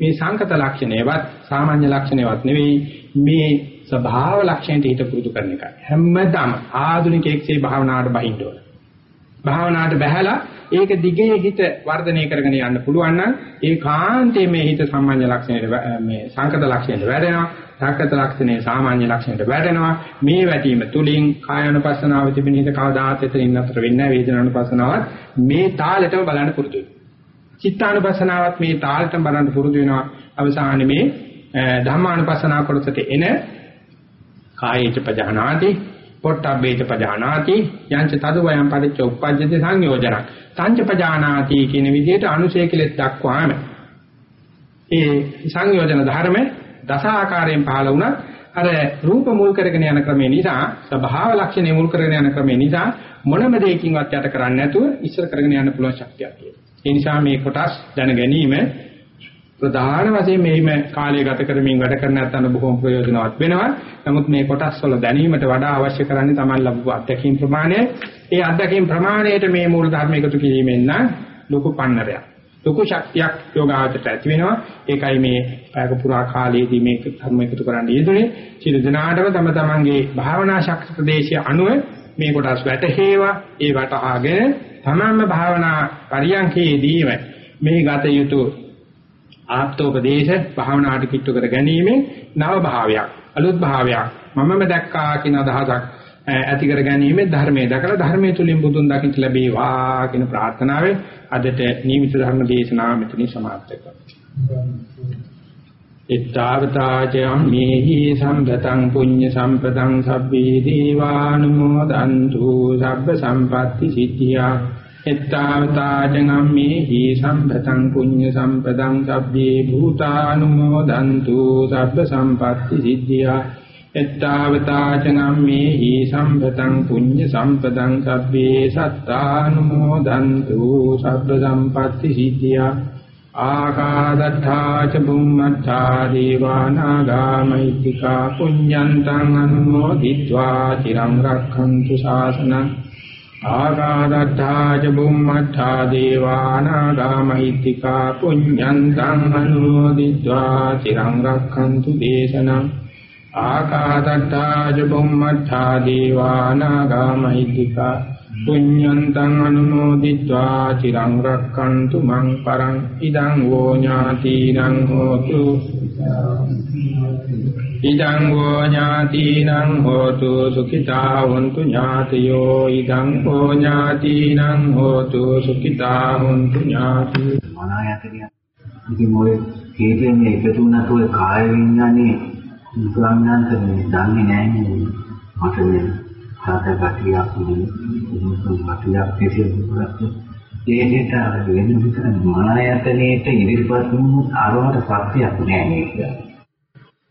මේ සංකත ලක්ෂණයවත් සාමාන්‍ය ලක්ෂණයවත් නෙවෙයි මේ ස්වභාව ලක්ෂණයට හිත පුරුදු කරන එකයි. හැමදාම ආධුනිකයෙක්සේ භාවනාවට බහින්න ඕන. භාවනාවට බහැලා ඒක දිගේ හිත වර්ධනය කරගෙන යන්න පුළුවන් නම් ඒකාන්තයේ මේ හිත සාමාන්‍ය ලක්ෂණයට මේ සංකත ලක්ෂණයට වැඩෙනවා. සංකත ලක්ෂණේ සාමාන්‍ය ලක්ෂණයට වැඩෙනවා. මේ වැටීම තුලින් කායानुපස්සනාව තිබෙන හිත කවදාත් එතනින් අතර වෙන්නේ නැහැ. වේදනානුපස්සනාවත් මේ තාලෙටම බලන්න පුරුදු වෙනවා. චිත්තානුපස්සනාවත් මේ තාලෙටම බලන්න පුරුදු වෙනවා. අවසානයේ මේ ධම්මානුපස්සනා කොටසට එන කායේච පජානාති පොට්ටබ්බේච පජානාති යංච තදවයන් පරිච්ච උප්පජ්ජති සංයෝජන තංච පජානාති කියන විදිහට අනුශය කෙලෙස් දක්වාම ඒ සංයෝජන ධර්ම දස ආකාරයෙන් පහළ වුණා අර රූප මුල් කරගෙන යන ක්‍රමේ නිසා ස්වභාව ලක්ෂණ මුල් කරගෙන යන ක්‍රමේ නිසා මොනම දෙයකින්වත් යට කරන්නේ නැතුව ඉස්සර කරගෙන යන්න පුළුවන් ශක්තියක් තියෙනවා. ඒ නිසා මේ කොටස් දැන ගැනීම ප්‍රධාන වශයෙන් මේම කාලය ගත කරමින් වැඩ කරන නැත්නම් බොහොම ප්‍රයෝජනවත් වෙනවා. නමුත් මේ කොටස් වල දැනීමට වඩා අවශ්‍ය කරන්නේ තමයි ලැබුව අත්දැකීම් ප්‍රමාණය. ඒ අත්දැකීම් ප්‍රමාණයට මේ මූල ධර්ම එකතු කිරීමෙන් නම් ලොකු පන්නරයක්. ලොකු ශක්තියක් යෝගාවචරයට ඇති වෙනවා. ඒකයි මේ පැයක පුරා කාලයේදී මේ ධර්ම එකතු කරන්න යෙදුනේ. සියලු දෙනාටම තම තමන්ගේ භාවනා ශක්ති ප්‍රදේශය අනුව මේ කොටස් වැටහෙවා. ඒ වටහාගෙන තමන්ම භාවනා පරියන්කේදීම මේ ගත යුතු ආත්මෝපදේශ භාවනාට කිට්ටු කර ගැනීම නව භාවයක් අලුත් භාවයක් මමම දැක්කා කියන අදහසක් ඇති කර ගැනීම ධර්මයේ දැකලා ධර්මයේ තුලින් බුදුන් දකින්න ලැබේවා කියන ප්‍රාර්ථනාවෙන් අදට නියමිත ධර්ම දේශනාව මෙතනින් සමාප්ත කරනවා. ittavataචයම්මේහි සම්පතං පුඤ්ඤ සම්පතං සබ්බේ දීවානුමෝදන්තු සබ්බ එත්තාවතා ජනම්මේ හි සම්පතං පුඤ්ඤ සම්පතං සබ්බේ භූතානුමෝදන්තු සබ්බ සම්පatti සිද්ධියා එත්තාවතා ජනම්මේ හි සම්පතං පුඤ්ඤ සම්පතං සබ්බේ සත්තානුමෝදන්තු සබ්බ සම්පatti සිද්ධියා ආකාදත්තා ච බුම්මත්තා දේවානාගාමයිතිකා පුඤ්ඤන්තං අනුමෝදිत्वा තිරං රක්ඛන්තු ශාසනං ආකාදත්තා ච බුම්මත්තා දේවානාගාමහිත්‍තිකා පුඤ්ඤන්තං අනුමෝදිत्वा තිරං රක්ඛන්තු දේශනං ආකාදත්තා ච බුම්මත්තා දේවානාගාමහිත්‍තිකා පුඤ්ඤන්තං අනුමෝදිत्वा තිරං රක්ඛන්තු මං පරං ඉදං වෝ ඥාතිනං හෝතු ඉදං හෝ ඥාතිනං හෝතු සුඛිතා වന്തു ඥාතියෝ ඉදං හෝ ඥාතිනං හෝතු සුඛිතා වന്തു ඥාති මනායතනිය ඉතින් ඔය හේතෙන් එකතු වුණත් ඔය කාය විඥානේ උගන්නාන්ත මේ දන්නේ නැහැ නේද? මට මේ සාත ගැටියක් නෙමෙයි ගැටියක් තියෙනවා ඒකට වෙන විතර මනායතනෙට ඉදිරිපත් වුණු අරවට සත්‍යයක් නැහැ නේද?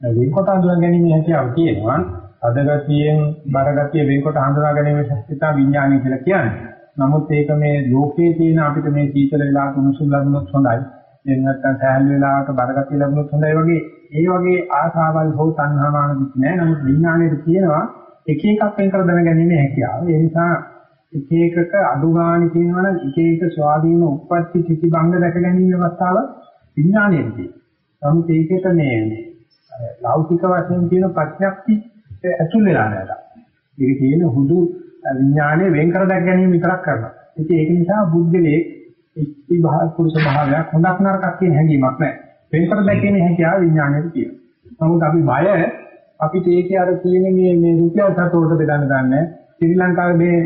වෙන්කොට හඳුනා ගැනීම හැකියාව තියෙනවා. අදගතියෙන් බරගතිය වෙන්කොට හඳුනා ගැනීම ශක්තිය තමයි විඥානය කියලා කියන්නේ. නමුත් ඒක මේ ලෝකයේ තියෙන අපිට මේ සීතල වෙලාවට උණුසුම් ලැබුණොත් හොඳයි. එහෙම නැත්නම් සෑහළු වෙලාවට බරගතිය ලැබුණොත් හොඳයි වගේ ඒ වගේ ආසාවල් හෝ තණ්හාමාන කිසි නෑ. නමුත් විඥාණයට තියෙනවා එක එකක් වෙන් කර දැන ගැනීම හැකියාව. ඒ නිසා එක එකක අඩු ගාණ කියනවා නම් එක එක ස්වාධීන උප්පත්ති කිසි බංග දැක ගැනීම අවස්ථාව විඥාණයෙන් තියෙනවා. නමුත් ඒකෙට මේ ලෞකික වශයෙන් තියෙන ප්‍රඥප්ති ඇතුල් වෙලා නැහැ. ඒක තියෙන හුදු විඥානයේ වෙන් කර දැක ගැනීම විතරක් කරනවා. ඉතින් ඒක නිසා බුද්ධලේ ඉස්ති භාව පුරුෂ භාවයක් හොඳක් නරකක් කියන හැඟීමක් නැහැ. වෙන් කර දැකීමේ හැකියාව විඥානයේ තියෙනවා. නමුත් අපි බය අපිට ඒකේ අර තියෙන මේ මේ රුපියල් සතෝට බෙදන්න දන්නේ ශ්‍රී ලංකාවේ මේ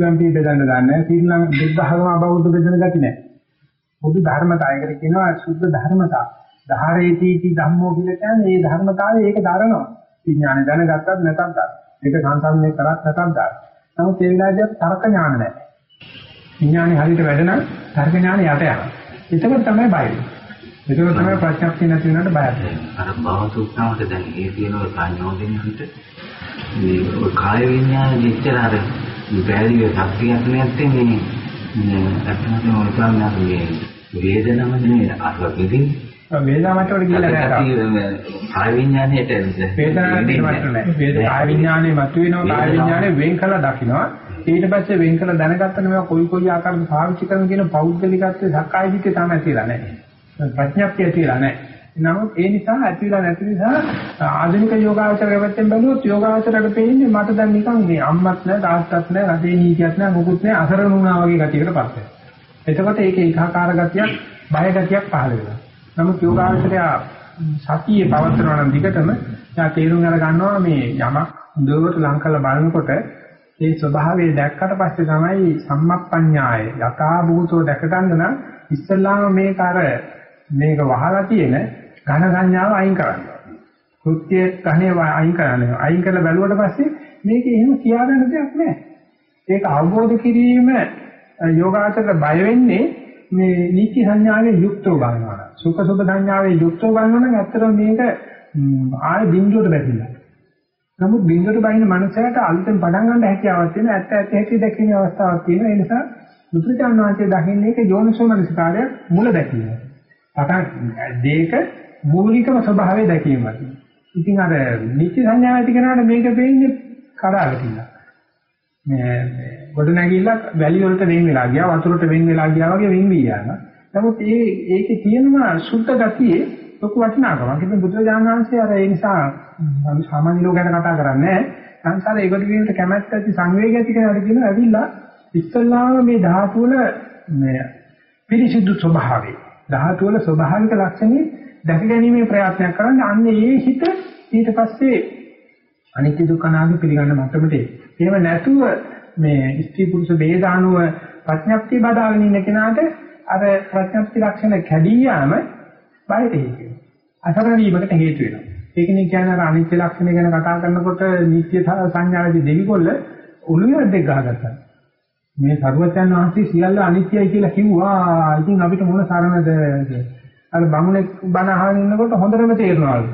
UMP බෙදන්න දන්නේ ශ්‍රී ලංකා බුද්ධ ධර්ම අබෞද්ධ බෙදන්න ගති නැහැ. බුදු ධර්මතාවයකට කියනවා සුද්ධ ධර්මතා. ධාරේති ධම්මෝ කියලා කියන්නේ මේ ධර්මතාවය ඒක දරනවා. විඥානය දැනගත්තත් නැතත් දරනවා. ඒක සංසම්මේ කරත් නැතත් දරනවා. නමුත් ඒ වෙලාවේදී තර්ක ඥාන නැහැ. විඥානේ හරියට වැඩ නම් තර්ක ඥාන යට යනවා. ඒකත් තමයි බය වෙන්නේ. ඒක තමයි ප්‍රඥාක්තිය නැති වෙනකොට බය වෙන්නේ. අර භව සූත්‍රාවට දැන් ඒ තියෙන සංයෝජනෙට මේ ඔය කාය විඥාන දෙච්චර අර බැරිය ශක්තියක් නැත්තේ මේ මේ අත්‍යවශ්‍යම උත්සාහයක් මේ වේදනම නේ අර විදිහින් වේදනාවට වල කියලා නෑ. කාය විඥානයේට වේදනාවට නෑ. වේද කාය විඥානේ මතුවෙනවා කාය විඥානේ වෙන් කළා දකින්නවා. ඊට පස්සේ වෙන් කළා දැනගත්තම මේවා කොයි කොයි ආකාරයෙන් පාවිච්චි කරන කියන පෞද්ගලිකත්වයේ සක්කාය දිට්ඨිය තමයි ඇතිලා නැහැ. ප්‍රඥප්තිය ඇතිලා නැහැ. නමුත් ඒ නිසා ඇතිලා නැති නිසා ආධුනික යෝගාචර පැත්තෙන් බැලුවොත් යෝගාචරයට පේන්නේ මට දැන් නිකන් මේ අම්මත් නැහැ තාත්තත් නැහැ රටේ නීතියක් නැහැ මොකුත් නැහැ අසරණ වුණා වගේ ගතියකට පත් වෙනවා. එතකොට ඒකේ ඒකාකාර ගතියක් බය ගතියක් පහළ වෙනවා. නමුත් යෝගාචරය සතියේ පවත්වනවා නම් දිගටම යා තේරුම් අර ගන්නවා මේ යමක් හොඳට ලං කරලා බලනකොට ඒ ස්වභාවය දැක්කට පස්සේ තමයි සම්මප්පඤ්ඤාය යථා භූතෝ දැක ගන්න නම් ඉස්සල්ලාම මේක අර මේක වහලා තියෙන ඝන සංඥාව අයින් කරන්න. කෘත්‍ය ඝනේ අයින් කරන්න. අයින් කරලා බැලුවට පස්සේ මේක එහෙම කියාගන්න දෙයක් නැහැ. ඒක අවබෝධ කිරීම යෝගාචරයට බය වෙන්නේ මේ නීති සංඥාවේ යුක්තව ගන්නවා. සුඛ සුඛ සංඥාවේ යුක්තව ගන්නවා නම් ඇත්තටම මේක ආයේ බිඳුවට බැඳිලා. නමුත් බිඳුවට බහින මනුස්සයාට අලුතෙන් පටන් ගන්න හැකියාවක් තියෙන ඇත්ත ඇත්ත හැටි දැකීමේ අවස්ථාවක් තියෙනවා. ඒ නිසා මුත්‍රිචාන් වහන්සේ දකින්නේ ඒක යෝනිසෝ මනසිකාරය මුල දැකීම. පටන් දෙයක මූලිකම ස්වභාවය දැකීමක්. ඉතින් අර නිත්‍ය සංඥාව ඇති කරනාට මේක වෙන්නේ කඩාවැටිලා. මේ ගොඩ නැගිලා වැලි වලට වෙන් වෙලා ගියා වතුරට වෙන් වෙලා ගියා වගේ වෙන් වී යනවා. නමුත් ඒ ඒකේ තියෙනවා සුද්ධ ගතියේ ලොකු වටිනාකමක්. ඉතින් බුදුරජාණන් වහන්සේ අර ඒ නිසා සාමාන්‍ය ලෝකයට කතා කරන්නේ සංසාරේ ඒකට වීමට කැමැත්ත ඇති සංවේගය ඇති කෙනාට කියනවා ඇවිල්ලා ඉස්සල්ලාම මේ ධාතු වල මේ පිරිසිදු ස්වභාවය ධාතු වල ස්වභාවික ලක්ෂණේ දැක ගැනීමේ ප්‍රයත්නයක් කරන්නේ අන්න ඒ හිත ඊට පස්සේ අනිත්‍ය දුක්ඛ නාම පිළිගන්න මට්ටමට එහෙම නැතුව මේ ස්ත්‍රී පුරුෂ ભેදානුව ප්‍රඥප්තිය බදාගෙන ඉන්න කෙනාට අර ප්‍රඥප්ති ලක්ෂණ කැඩී යාම බයට හේතු වෙනවා. අසරණ වීමකට හේතු වෙනවා. ඒකනේ කියන්නේ අර අනිත්‍ය ලක්ෂණ ගැන කතා කරනකොට නිත්‍ය සංඥාවේදී දෙවිගොල්ල උළුවේ දෙක ගහගත්තා. මේ සරුවචන් වහන්සේ සියල්ල අනිත්‍යයි කියලා කිව්වා. ඉතින් අපිට මොන සරණද අර බමුණෙක් බණ අහගෙන ඉන්නකොට හොඳටම තේරෙනවලු.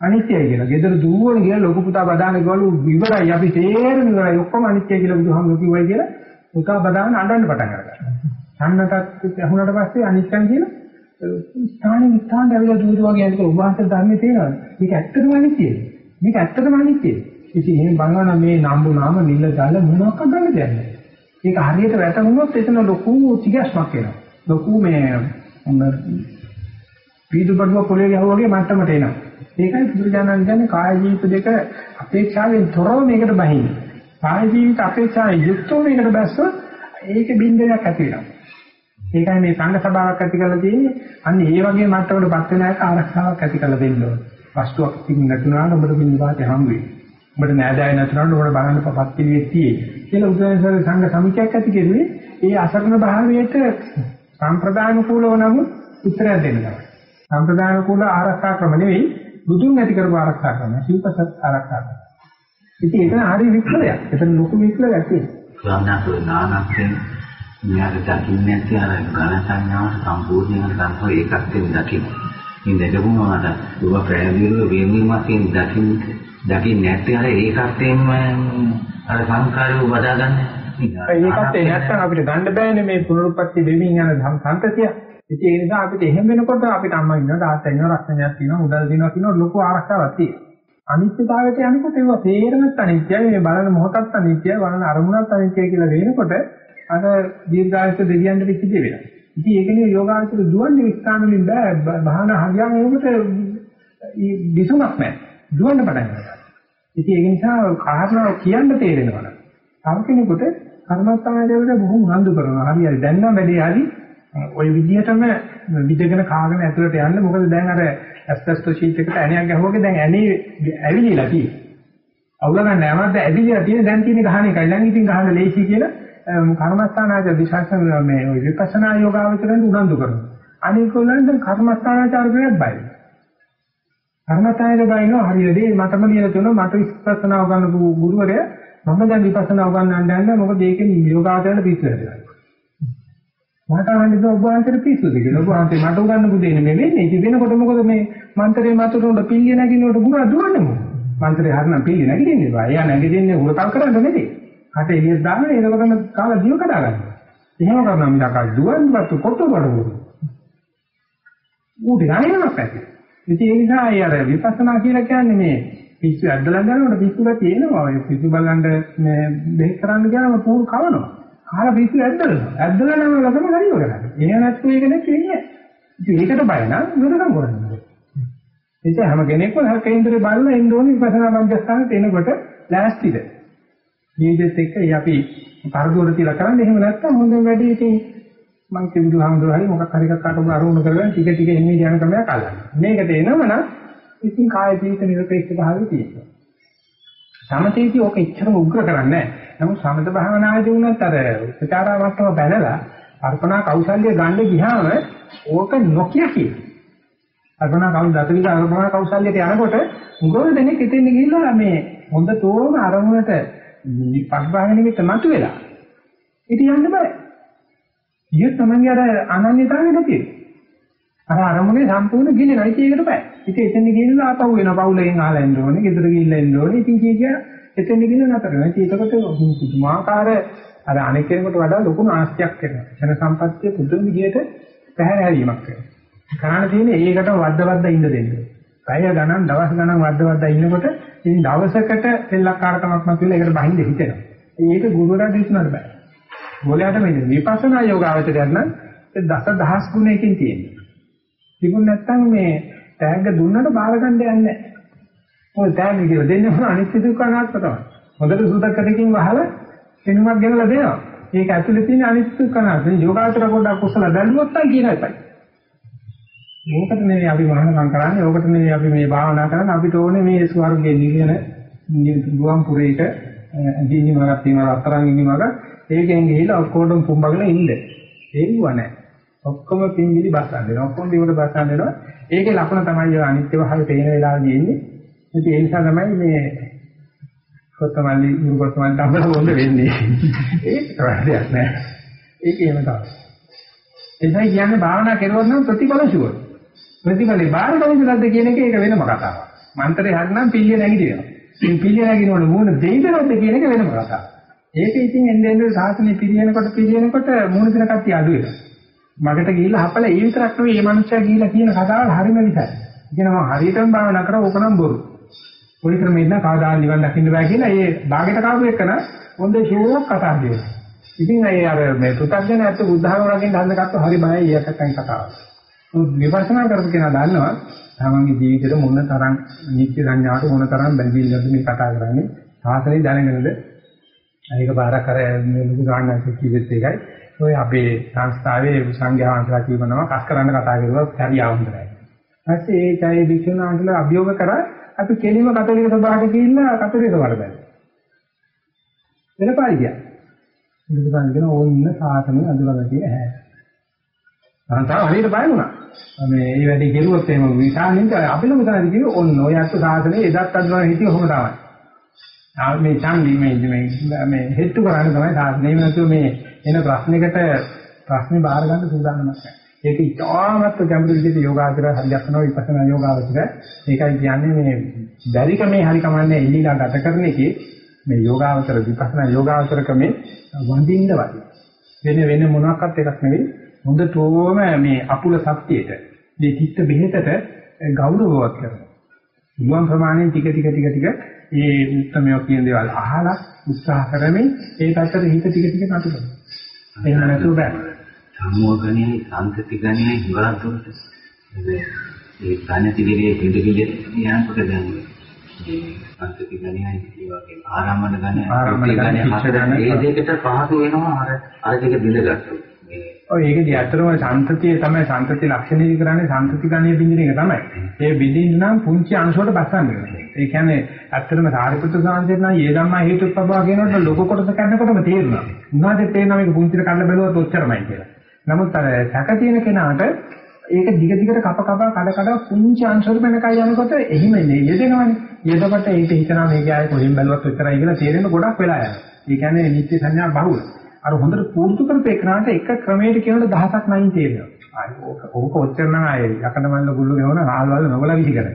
අනිත්‍යයි කියලා. ගෙදර දුවන ගිහලා ලොකු පුතා බදාන ගවලු ඉවරයි අපි තේරෙන ඉවරයි ඔක්කොම අනිත්‍යයි කියලා බුදුහාමුදුරුවෝ කිව්වයි කියලා පුතා බදාන අඬන්න පටන් ගත්තා. ඡන්නටත් ඇහුණාට පස්සේ අනිත්‍යන් කියලා ස්ථානෙ විස්ථාන දැවිලා දුර වගේ යනකොට උභාසක ධර්මයේ තේරෙනවා. මේක ඇත්තටම අනිත්‍යයි. මේක ඇත්තටම අනිත්‍යයි. ඉතින් එහෙම බලනවා මේ නම්බු නාම නිල දාල මොනවක් ගන්න දෙයක් නැහැ. ඒක හරියට වැටුනොත් එතන ලොකු තිගැස්මක් එනවා. ලොකු මේ පීඩුබඩුව පොළේ ගහුවා වගේ මට්ටමට එනවා. ඒකයි බුදුරජාණන් කියන්නේ කාය ජීවිත දෙක අපේක්ෂාවෙන් තොරව මේකට බහින්නේ. කාය ජීවිත අපේක්ෂාවෙන් යුක්තව මේකට බැස්සොත් ඒක බින්දයක් ඇති වෙනවා. ඒකයි මේ සංඝ සභාවක් ඇති කරලා තියෙන්නේ. අන්න ඒ වගේ මට්ටමකටපත් වෙන එක ආරක්ෂාවක් ඇති කරලා දෙන්න ඕනේ. වස්තුවක් තිබුණ නැතුණාම ඔබට බින්දපාතේ හම් වෙයි. ඔබට නෑදෑය නැතුණාම ඔබට බලන්න පපත් පිළිවෙත් තියෙයි. කියලා උදේසර සංඝ සමිතියක් ඇති කෙරුවේ ඒ අසරණ භාවයට සම්ප්‍රදාන කූලව නමුත් උත්තරයක් දෙන්න තමයි. සම්ප්‍රදාන කූල ආරක්ෂා ක්‍රම නෙවෙයි බුදුන් ඇති කරපු ආරක්ෂා ක්‍රම. ශිල්පසත් ආරක්ෂා ක්‍රම. ඉතින් ඒක හරි විප්ලවයක්. එතන ලොකු විප්ලවයක් තියෙනවා. ස්වාමීනාගේ නානක්යෙන් මෙයාට දකින්නේ නැති අර ඝන සංඥාව සම්පූර්ණයෙන් ගන්නව ඒකත් වෙන දකින්න. ඉතින් දැකපුවම මට ඔබ පැහැදිලිව වෙනීමකින් දකින්න දකින්න නැත්නම් අර ඒකත් එන්න අර සංස්කාරය බදා ගන්න. ඒකත් ඒ නැත්තම් අපිට ගන්න බෑනේ මේ පුනරුත්පත්ති වෙමින් යන සංතතිය. ඉතින් ඒ නිසා අපිට එහෙම වෙනකොට අපිට අම්මා ඉන්නවා තාත්තා ඉන්නවා රක්ෂණයක් තියෙනවා මුදල් දෙනවා කියන ලොකු ආරක්ෂාවක් තියෙනවා. අනිත්‍යතාවයට යනකොට ඒවා තේරෙන්නත් අනිත්‍යයි මේ බලන මොහොතත් අනිත්‍යයි බලන අරමුණත් අනිත්‍යයි කියලා වෙනකොට අර දීර්ඝායස දෙවියන්ට පිටිද වෙනවා. ඉතින් ඒකනේ යෝගාචර දුවන්නේ විස්ථාන වලින් බෑ බහන හරියම ඒකට විසුමක් නැහැ. දුවන්න පටන් ගන්නවා. ඉතින් ඒක නිසා කාරණා කියන්න තේරෙනවා. තව කෙනෙකුට කර්මස්ථානයේදී බොහොම උනන්දු කරනවා. හරි හරි දැන් නම් වැඩේ හරි ওই විදිහටම විදගෙන කාගෙන ඇතුළට යන්න මොකද දැන් අර ඇස්බස්ටෝ ෂීට් එකට ඇණයක් ගැහුවාගේ දැන් ඇණේ ඇවිලිලා තියෙන්නේ. අවුල ගන්න නැවත ඇවිලිලා තියෙන දැන් තියෙන ගහන එකයි. දැන් ඉතින් ගහන ලේසි කියලා කර්මස්ථානාචාර විශාසන මේ ওই විපස්සනා යෝගාවචරෙන් උනන්දු කරනවා. අනිකෝලෙන් දැන් කර්මස්ථානාචාර කෙනෙක් බයි. කර්මස්ථානයේ බයිනෝ හරියදී මටම ලියලා තියෙනවා මට විපස්සනා උගන්වපු ගුරුවරයා මම දැන් විපස්සනා උගන්වන්න යන්නේ මොකද ඒකෙන් යෝගාචරණ පිස්සු වෙනවා. මට අහන්නේ ඔබ වහන්සේට පිස්සුද කියලා. ඔබ වහන්සේ මට උගන්වපු දෙන්නේ මේ වෙන්නේ. ඉතින් වෙනකොට මොකද මේ මන්ත්‍රේ මතුරුන පිල්ලිය නැගිනකොට ගුණා දුවන්නේ මොකද? මන්ත්‍රේ හරිනම් පිල්ලිය නැගිටින්නේ බා. එයා නැගිටින්නේ උරතල් කරන්න නෙමෙයි. කට එළියට දාන්න එනකොටම කාලා දිව කඩා ගන්න. එහෙම කරනවා මිසක් අර දුවන්නවත් කොටු කරවු. ඌට ගානක් ඇති. ඉතින් ඒ නිසා අය අර විපස්සනා කියලා කියන්නේ මේ පිස්සු ඇද්දලා ගන්නකොට පිස්සුලා තියෙනවා. ඔය පිස්සු බලන්න මේ බෙහෙත් කරන්න ගියාම පූල් කවනවා. කාලා පිස්සු ඇද්දලා. ඇද්දලා නම් ලකම හරි කරගන්න. එහෙම නැත්නම් ඒක නෙක් වෙන්නේ. ඉතින් ඒකට බය නම් වෙනකම් කරන්නේ. ඒක හැම කෙනෙක්ම හර කේන්දරේ බලලා ඉන්න ඕනේ විපස්සනා මධ්‍යස්ථානෙට එනකොට ලෑස්තිද. ජීවිතෙත් එක්ක අපි කරදොර තියලා කරන්නේ එහෙම නැත්නම් හොඳ වැඩි ඉතින් මං කිව්තු හම්දුර හරි මොකක් හරි එකක් අරගෙන අරුණ කරගෙන ටික ටික එන්නේ යන ක්‍රමයක් අල්ලන්න. මේකට එනවනම් ඉතින් කාය ජීවිත නිරපේක්ෂ භාවය තියෙනවා. සමතේදී ඕක ඉච්ඡරම උග්‍ර කරන්නේ නැහැ. නමුත් සමත භාවනාවේදී වුණත් අර උපචාරාවක්ම බැලලා අර්පණා කෞශල්‍ය ගන්න ගියාම ඕක නොකිය කියන. අර්පණා කවුද දතවිද අර්පණා කෞශල්‍යයට යනකොට උගෝල දෙනෙක් ඉතින් ගිහිල්ලා මේ හොඳ තෝරන අරමුණට පස්භාග නිමිත්ත මතුවෙලා. ඉතින් යන්න බෑ. ඊය තමයි අර අනන්‍යතාවය නැති. අර අරමුණේ සම්පූර්ණ ගිලිනයි ඒකට බෑ. ඉතින් එතන ගිහිල්ලා ආපහු වෙනවා පවුලෙන් ආලා එන්න ඕනේ, ගෙදර ගිහිල්ලා එන්න ඕනේ. ඉතින් කිය කිය එතන ගිහින් නතර වෙනවා. ඉතින් ඒකට පුදුමාකාර අර අනෙක් කෙනෙකුට වඩා ලොකු නාස්තියක් වෙනවා. ක්ෂණ සම්පත්තිය පුදුම විදියට පැහැර හැරීමක් වෙනවා. කරණ තියෙන්නේ ඒකට වද්ද වද්ද ඉන්න දෙන්න. පැය ගණන් දවස් ගණන් වද්ද වද්ද ඉන්නකොට ඉතින් දවසකට සෙල්ලක්කාරකමක් නැතිවෙලා ඒකට බහින්ද හිතෙනවා. ඒක ගුරුවරයා දිස්නන්න බෑ. ගෝලයට මේ විපස්සනා යෝගාවචරයක් නම් දස දහස් ගුණයකින් තියෙනවා. තිබුණ නැත්නම් මේ තෑග්ග දුන්නට බාර ගන්න යන්නේ නැහැ. ඔය තෑග්ග කියලා දෙන්නේ මොන අනිත්‍ය දුක්ඛ අනාත්ම තමයි. හොඳට සුදකටකින් වහලා එනුමක් ගෙනලා දෙනවා. ඒක ඇතුලේ තියෙන අනිත්‍ය දුක්ඛ අනාත්ම. යෝගාචර පොඩ්ඩක් කුසල බැලුවොත් නම් කියන එකයි. මේකට නෙවෙයි අපි මහානකම් කරන්නේ. ඕකට නෙවෙයි අපි මේ භාවනා කරන්නේ. අපිට ඕනේ මේ ස්වර්ගයේ නිවන නිරුතුම් පුරේක දීනි මාර්ග තියෙනවා අතරන් ඉන්නි මාර්ග. ඒකෙන් ගිහිල්ලා ඔක්කොටම පුම්බගෙන ඉන්න. ඒව නැහැ. ඔක්කොම පින්විලි බස්සන් දෙනවා. ඔක්කොම දිවට බස්සන් දෙනවා. ඒකේ ලක්ෂණ තමයි අනිත්‍ය භාවය පේන වෙලාවදී එන්නේ. ඉතින් ඒ නිසා තමයි මේ කොත්තමල්ලි මුරුකොත්තමල්ලි තමයි හොඳ වෙන්නේ. ඒක ප්‍රශ්නයක් නෑ. ඒක එහෙම තමයි. එතයි කියන්නේ භාවනා කරුවොත් නම් ප්‍රතිඵල ෂුවර්. ප්‍රතිඵලේ බාහිරින්දද කියන එක ඒක වෙනම කතාවක්. මන්ත්‍රේ හරිනම් පිළිය නැගිටිනවා. මේ පිළිය නැගිනවල මූණ දෙයිද නැද්ද කියන එක වෙනම කතාවක්. ඒක ඉතින් එන්නේ එන්නේ සාසනෙ පිළියෙනකොට පිළියෙනකොට මූණ දෙන කට්ටිය අඩු වෙනවා. මගට ගිහිල්ලා හපලා ඒ විතරක් නෙවෙයි මේ මනුස්සයා ගිහිල්ලා කියන කතාවල් හරිම විසයි. කියනවා හරියටම භාවනා කරා ඕක නම් බොරු. පොඩි ක්‍රමෙන්න කවදා නිවන් දකින්න බෑ කියලා ඒ බාගෙට කාපු එකන හොඳ ෂෝක් කතා දෙනවා. ඉතින් ඒ අර මේ පුතග්ජන ඇත්ත බුද්ධහම රකින්න හදනකට හරි බයයි ඒකටයි කතාව. විපස්සනා කරපු කෙනා දන්නවා තමන්ගේ ජීවිතේට මොන තරම් නිත්‍ය සංඥාවට මොන තරම් බැඳිල්ලද මේ කතා කරන්නේ. සාසනේ දැනගෙනද ඒක බාරක් අර මේ ලොකු ගානක් කිව්වෙත් ඒකයි. ඔය අපේ සංස්ථාවේ සංඝයා වහන්සේලා කියනවා කස් කරන්න කතා කරුවා හරියාව හොඳයි. ඊපස්සේ ඒ ඡායේ භික්ෂුණාන්සලා අභියෝග කරා අපි කෙලිම කතෝලික සභාවට ගිහිල්ලා කතෝලික සභාවට බැලුවා. වෙනපාරි ගියා. බුදුසසුන කියන ඕන්න සාසනෙ අඳුරගතිය ඇහැ. අන්තර හරියට බය වුණා. මේ මේ වැඩේ කෙරුවොත් එහෙම විශාලින්ද අපි ලොකු තරයි කිව්වේ ඔන්න ඔය අත්ත සාසනේ එදත් අදවන හිටිය කොහොම තමයි. ආ මේ ඡන්දි මේ මේ මේ හෙට්ටු කරන්නේ තමයි සාසනේ නැතුව මේ එන ප්‍රශ්නයකට ප්‍රශ්නේ බාර ගන්න සූදානම් නැහැ. ඒක ඉතාමත් ගැඹුරු විදිහට යෝගාචර හරියක්නවා විපස්සනා යෝගාචර. ඒකයි කියන්නේ මේ බැරිකමේ හරි කමන්නේ එල්ලීලා ගත කරන එකේ මේ යෝගාචර විපස්සනා යෝගාචර ක්‍රමේ වඳින්න වගේ. වෙන වෙන මොනවාක්වත් එකක් නෙවෙයි. හොඳටම මේ අපුල සත්‍යයට මේ චිත්ත බෙහෙතට ගෞරවවත් කරනවා. මුවන් ප්‍රමාණයෙන් ටික ටික ටික ටික මේ උත්තරමයක් කියන දේවල් අහලා උත්සාහ කරමින් ඒ පැත්තට හිත ටික ටික නතු කරනවා. එහෙම නැතුව බෑ. සම්මෝගණයයි සංකති ගණයයි ඉවරක් දුරට ඒ ගණති විදිහේ පිළිගිය යනකොට දැන් සංකති ගණයයි ඒ වගේ ආරම්භන ගණය ආරම්භන ගණය හතර ඒ දෙකට පහසු වෙනවා අර අර දෙක බිඳගත්තොත් ඔය ඒකදී ඇත්තටම සංතතිය තමයි සංතති ලක්ෂණය කරන්නේ සංතති ගණය බින්දින එක තමයි. ඒ බින්දින්න නම් පුංචි අංශවලට බස්සන්න වෙනවා. ඒ කියන්නේ ඇත්තටම සාරිපුත්‍ර සාන්තිය නම් ඒ ධම්මා හේතුප්පවා කියනකොට ලොකු කොටස කන්නකොටම තේරෙනවා. උනාට තේරෙනවා මේක පුංචිට කන්න බැලුවොත් ඔච්චරමයි කියලා. නමුත් අර සැක තියෙන කෙනාට ඒක දිග දිගට කප කප කඩ කඩ පුංචි අංශවල වෙනකයි යනකොට එහිම නේ යෙදෙනවනේ. යෙදකොට ඒක හිතනවා මේක ආයේ කොහෙන් බැලුවත් ඔච්චරයි කියලා තේරෙන ගොඩක් වෙලා යනවා. ඒ කියන්නේ නිත්‍ය සංඥා බහුල. අර හොඳට පුරුදු කරපේකනට එක ක්‍රමයකට කියනකොට දහසක් නැයින් තේරෙනවා. ආයි ඕක ඕක ඔච්චර නම් ආයේ යකඩ මල්ල ගුල්ල ගෙවන හාල් වල නොබල විසි කරයි.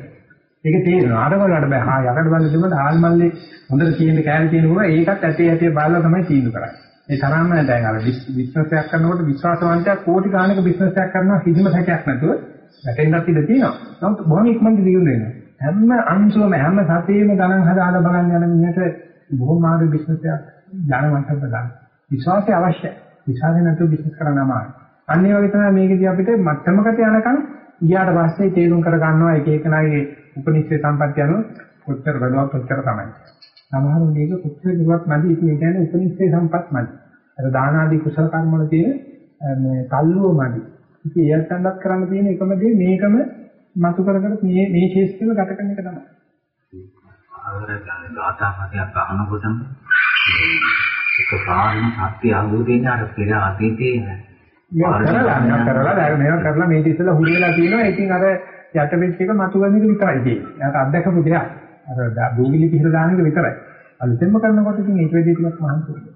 ඒක තේරෙනවා. අර වලට බෑ. හා යකඩ මල්ල දෙමුද හාල් මල්ලේ හොඳට තියෙන කෑලි තියෙනකොට ඒකත් ඇටේ ඇටේ බලලා තමයි තීන්දුව කරන්නේ. ඒ තරම්ම දැන් අර බිස්නස් එකක් කරනකොට විශ්වාසවන්තයා කෝටි ගාණක බිස්නස් එකක් කරනවා කිසිම සැකයක් නැතුව වැටෙන්නත් ඉඩ තියෙනවා. නමුත් බොහොම ඉක්මනට දියුණු වෙනවා. හැම අංශුවම හැම සතියෙම ගණන් හදාලා බලන්න යන මිනිහට බොහොම ආද බිස්නස් එකක් ඥානවන්තව ගන්න. විශ්වාසය අවශ්‍යයි. විශ්වාසය නැතුව බිස්නස් කරන්න අමාරුයි. අන්න ඒ වගේ තමයි මේකදී අපිට මට්ටමකට යනකම් ගියාට පස්සේ තේරුම් කර ගන්නවා එක එකනාගේ උපනිෂේ සම්පත්‍ය අනුව කොච්චර බලවත් කොච්චර තමයි. සමහර මේක කොච්චර දුරක් නැති ඉතින් ඒ කියන්නේ උපනිෂේ සම්පත් නැති. අර දාන ආදී කුසල කර්ම වල තියෙන මේ තල්ලුව මදි. ඉතින් ඒත් සම්බත් කරන්න තියෙන එකම දේ මේකම මතු කර කර මේ මේ ශේෂ්ත්‍රව ගත කරන එක තමයි. ආවර ගාථා පදයක් අහනකොටම ඒක සාමාන්‍ය සත්‍ය අවබෝධයෙන් අර පෙර අතීතයේ මේක කරලා කරලා දැන් මේක කරලා මේක ඉස්සෙල්ලා හුරු වෙලා තියෙනවා. ඉතින් අර යට වෙච්ච එක මතු වෙන එක විතරයි තියෙන්නේ. එයාට අත්දැකපු දෙයක්. අර භූමිලි පිටර දාන එක විතරයි. අලුතෙන්ම කරනකොට ඉතින් ඒක වෙදී ටිකක් මහන්සි වෙනවා.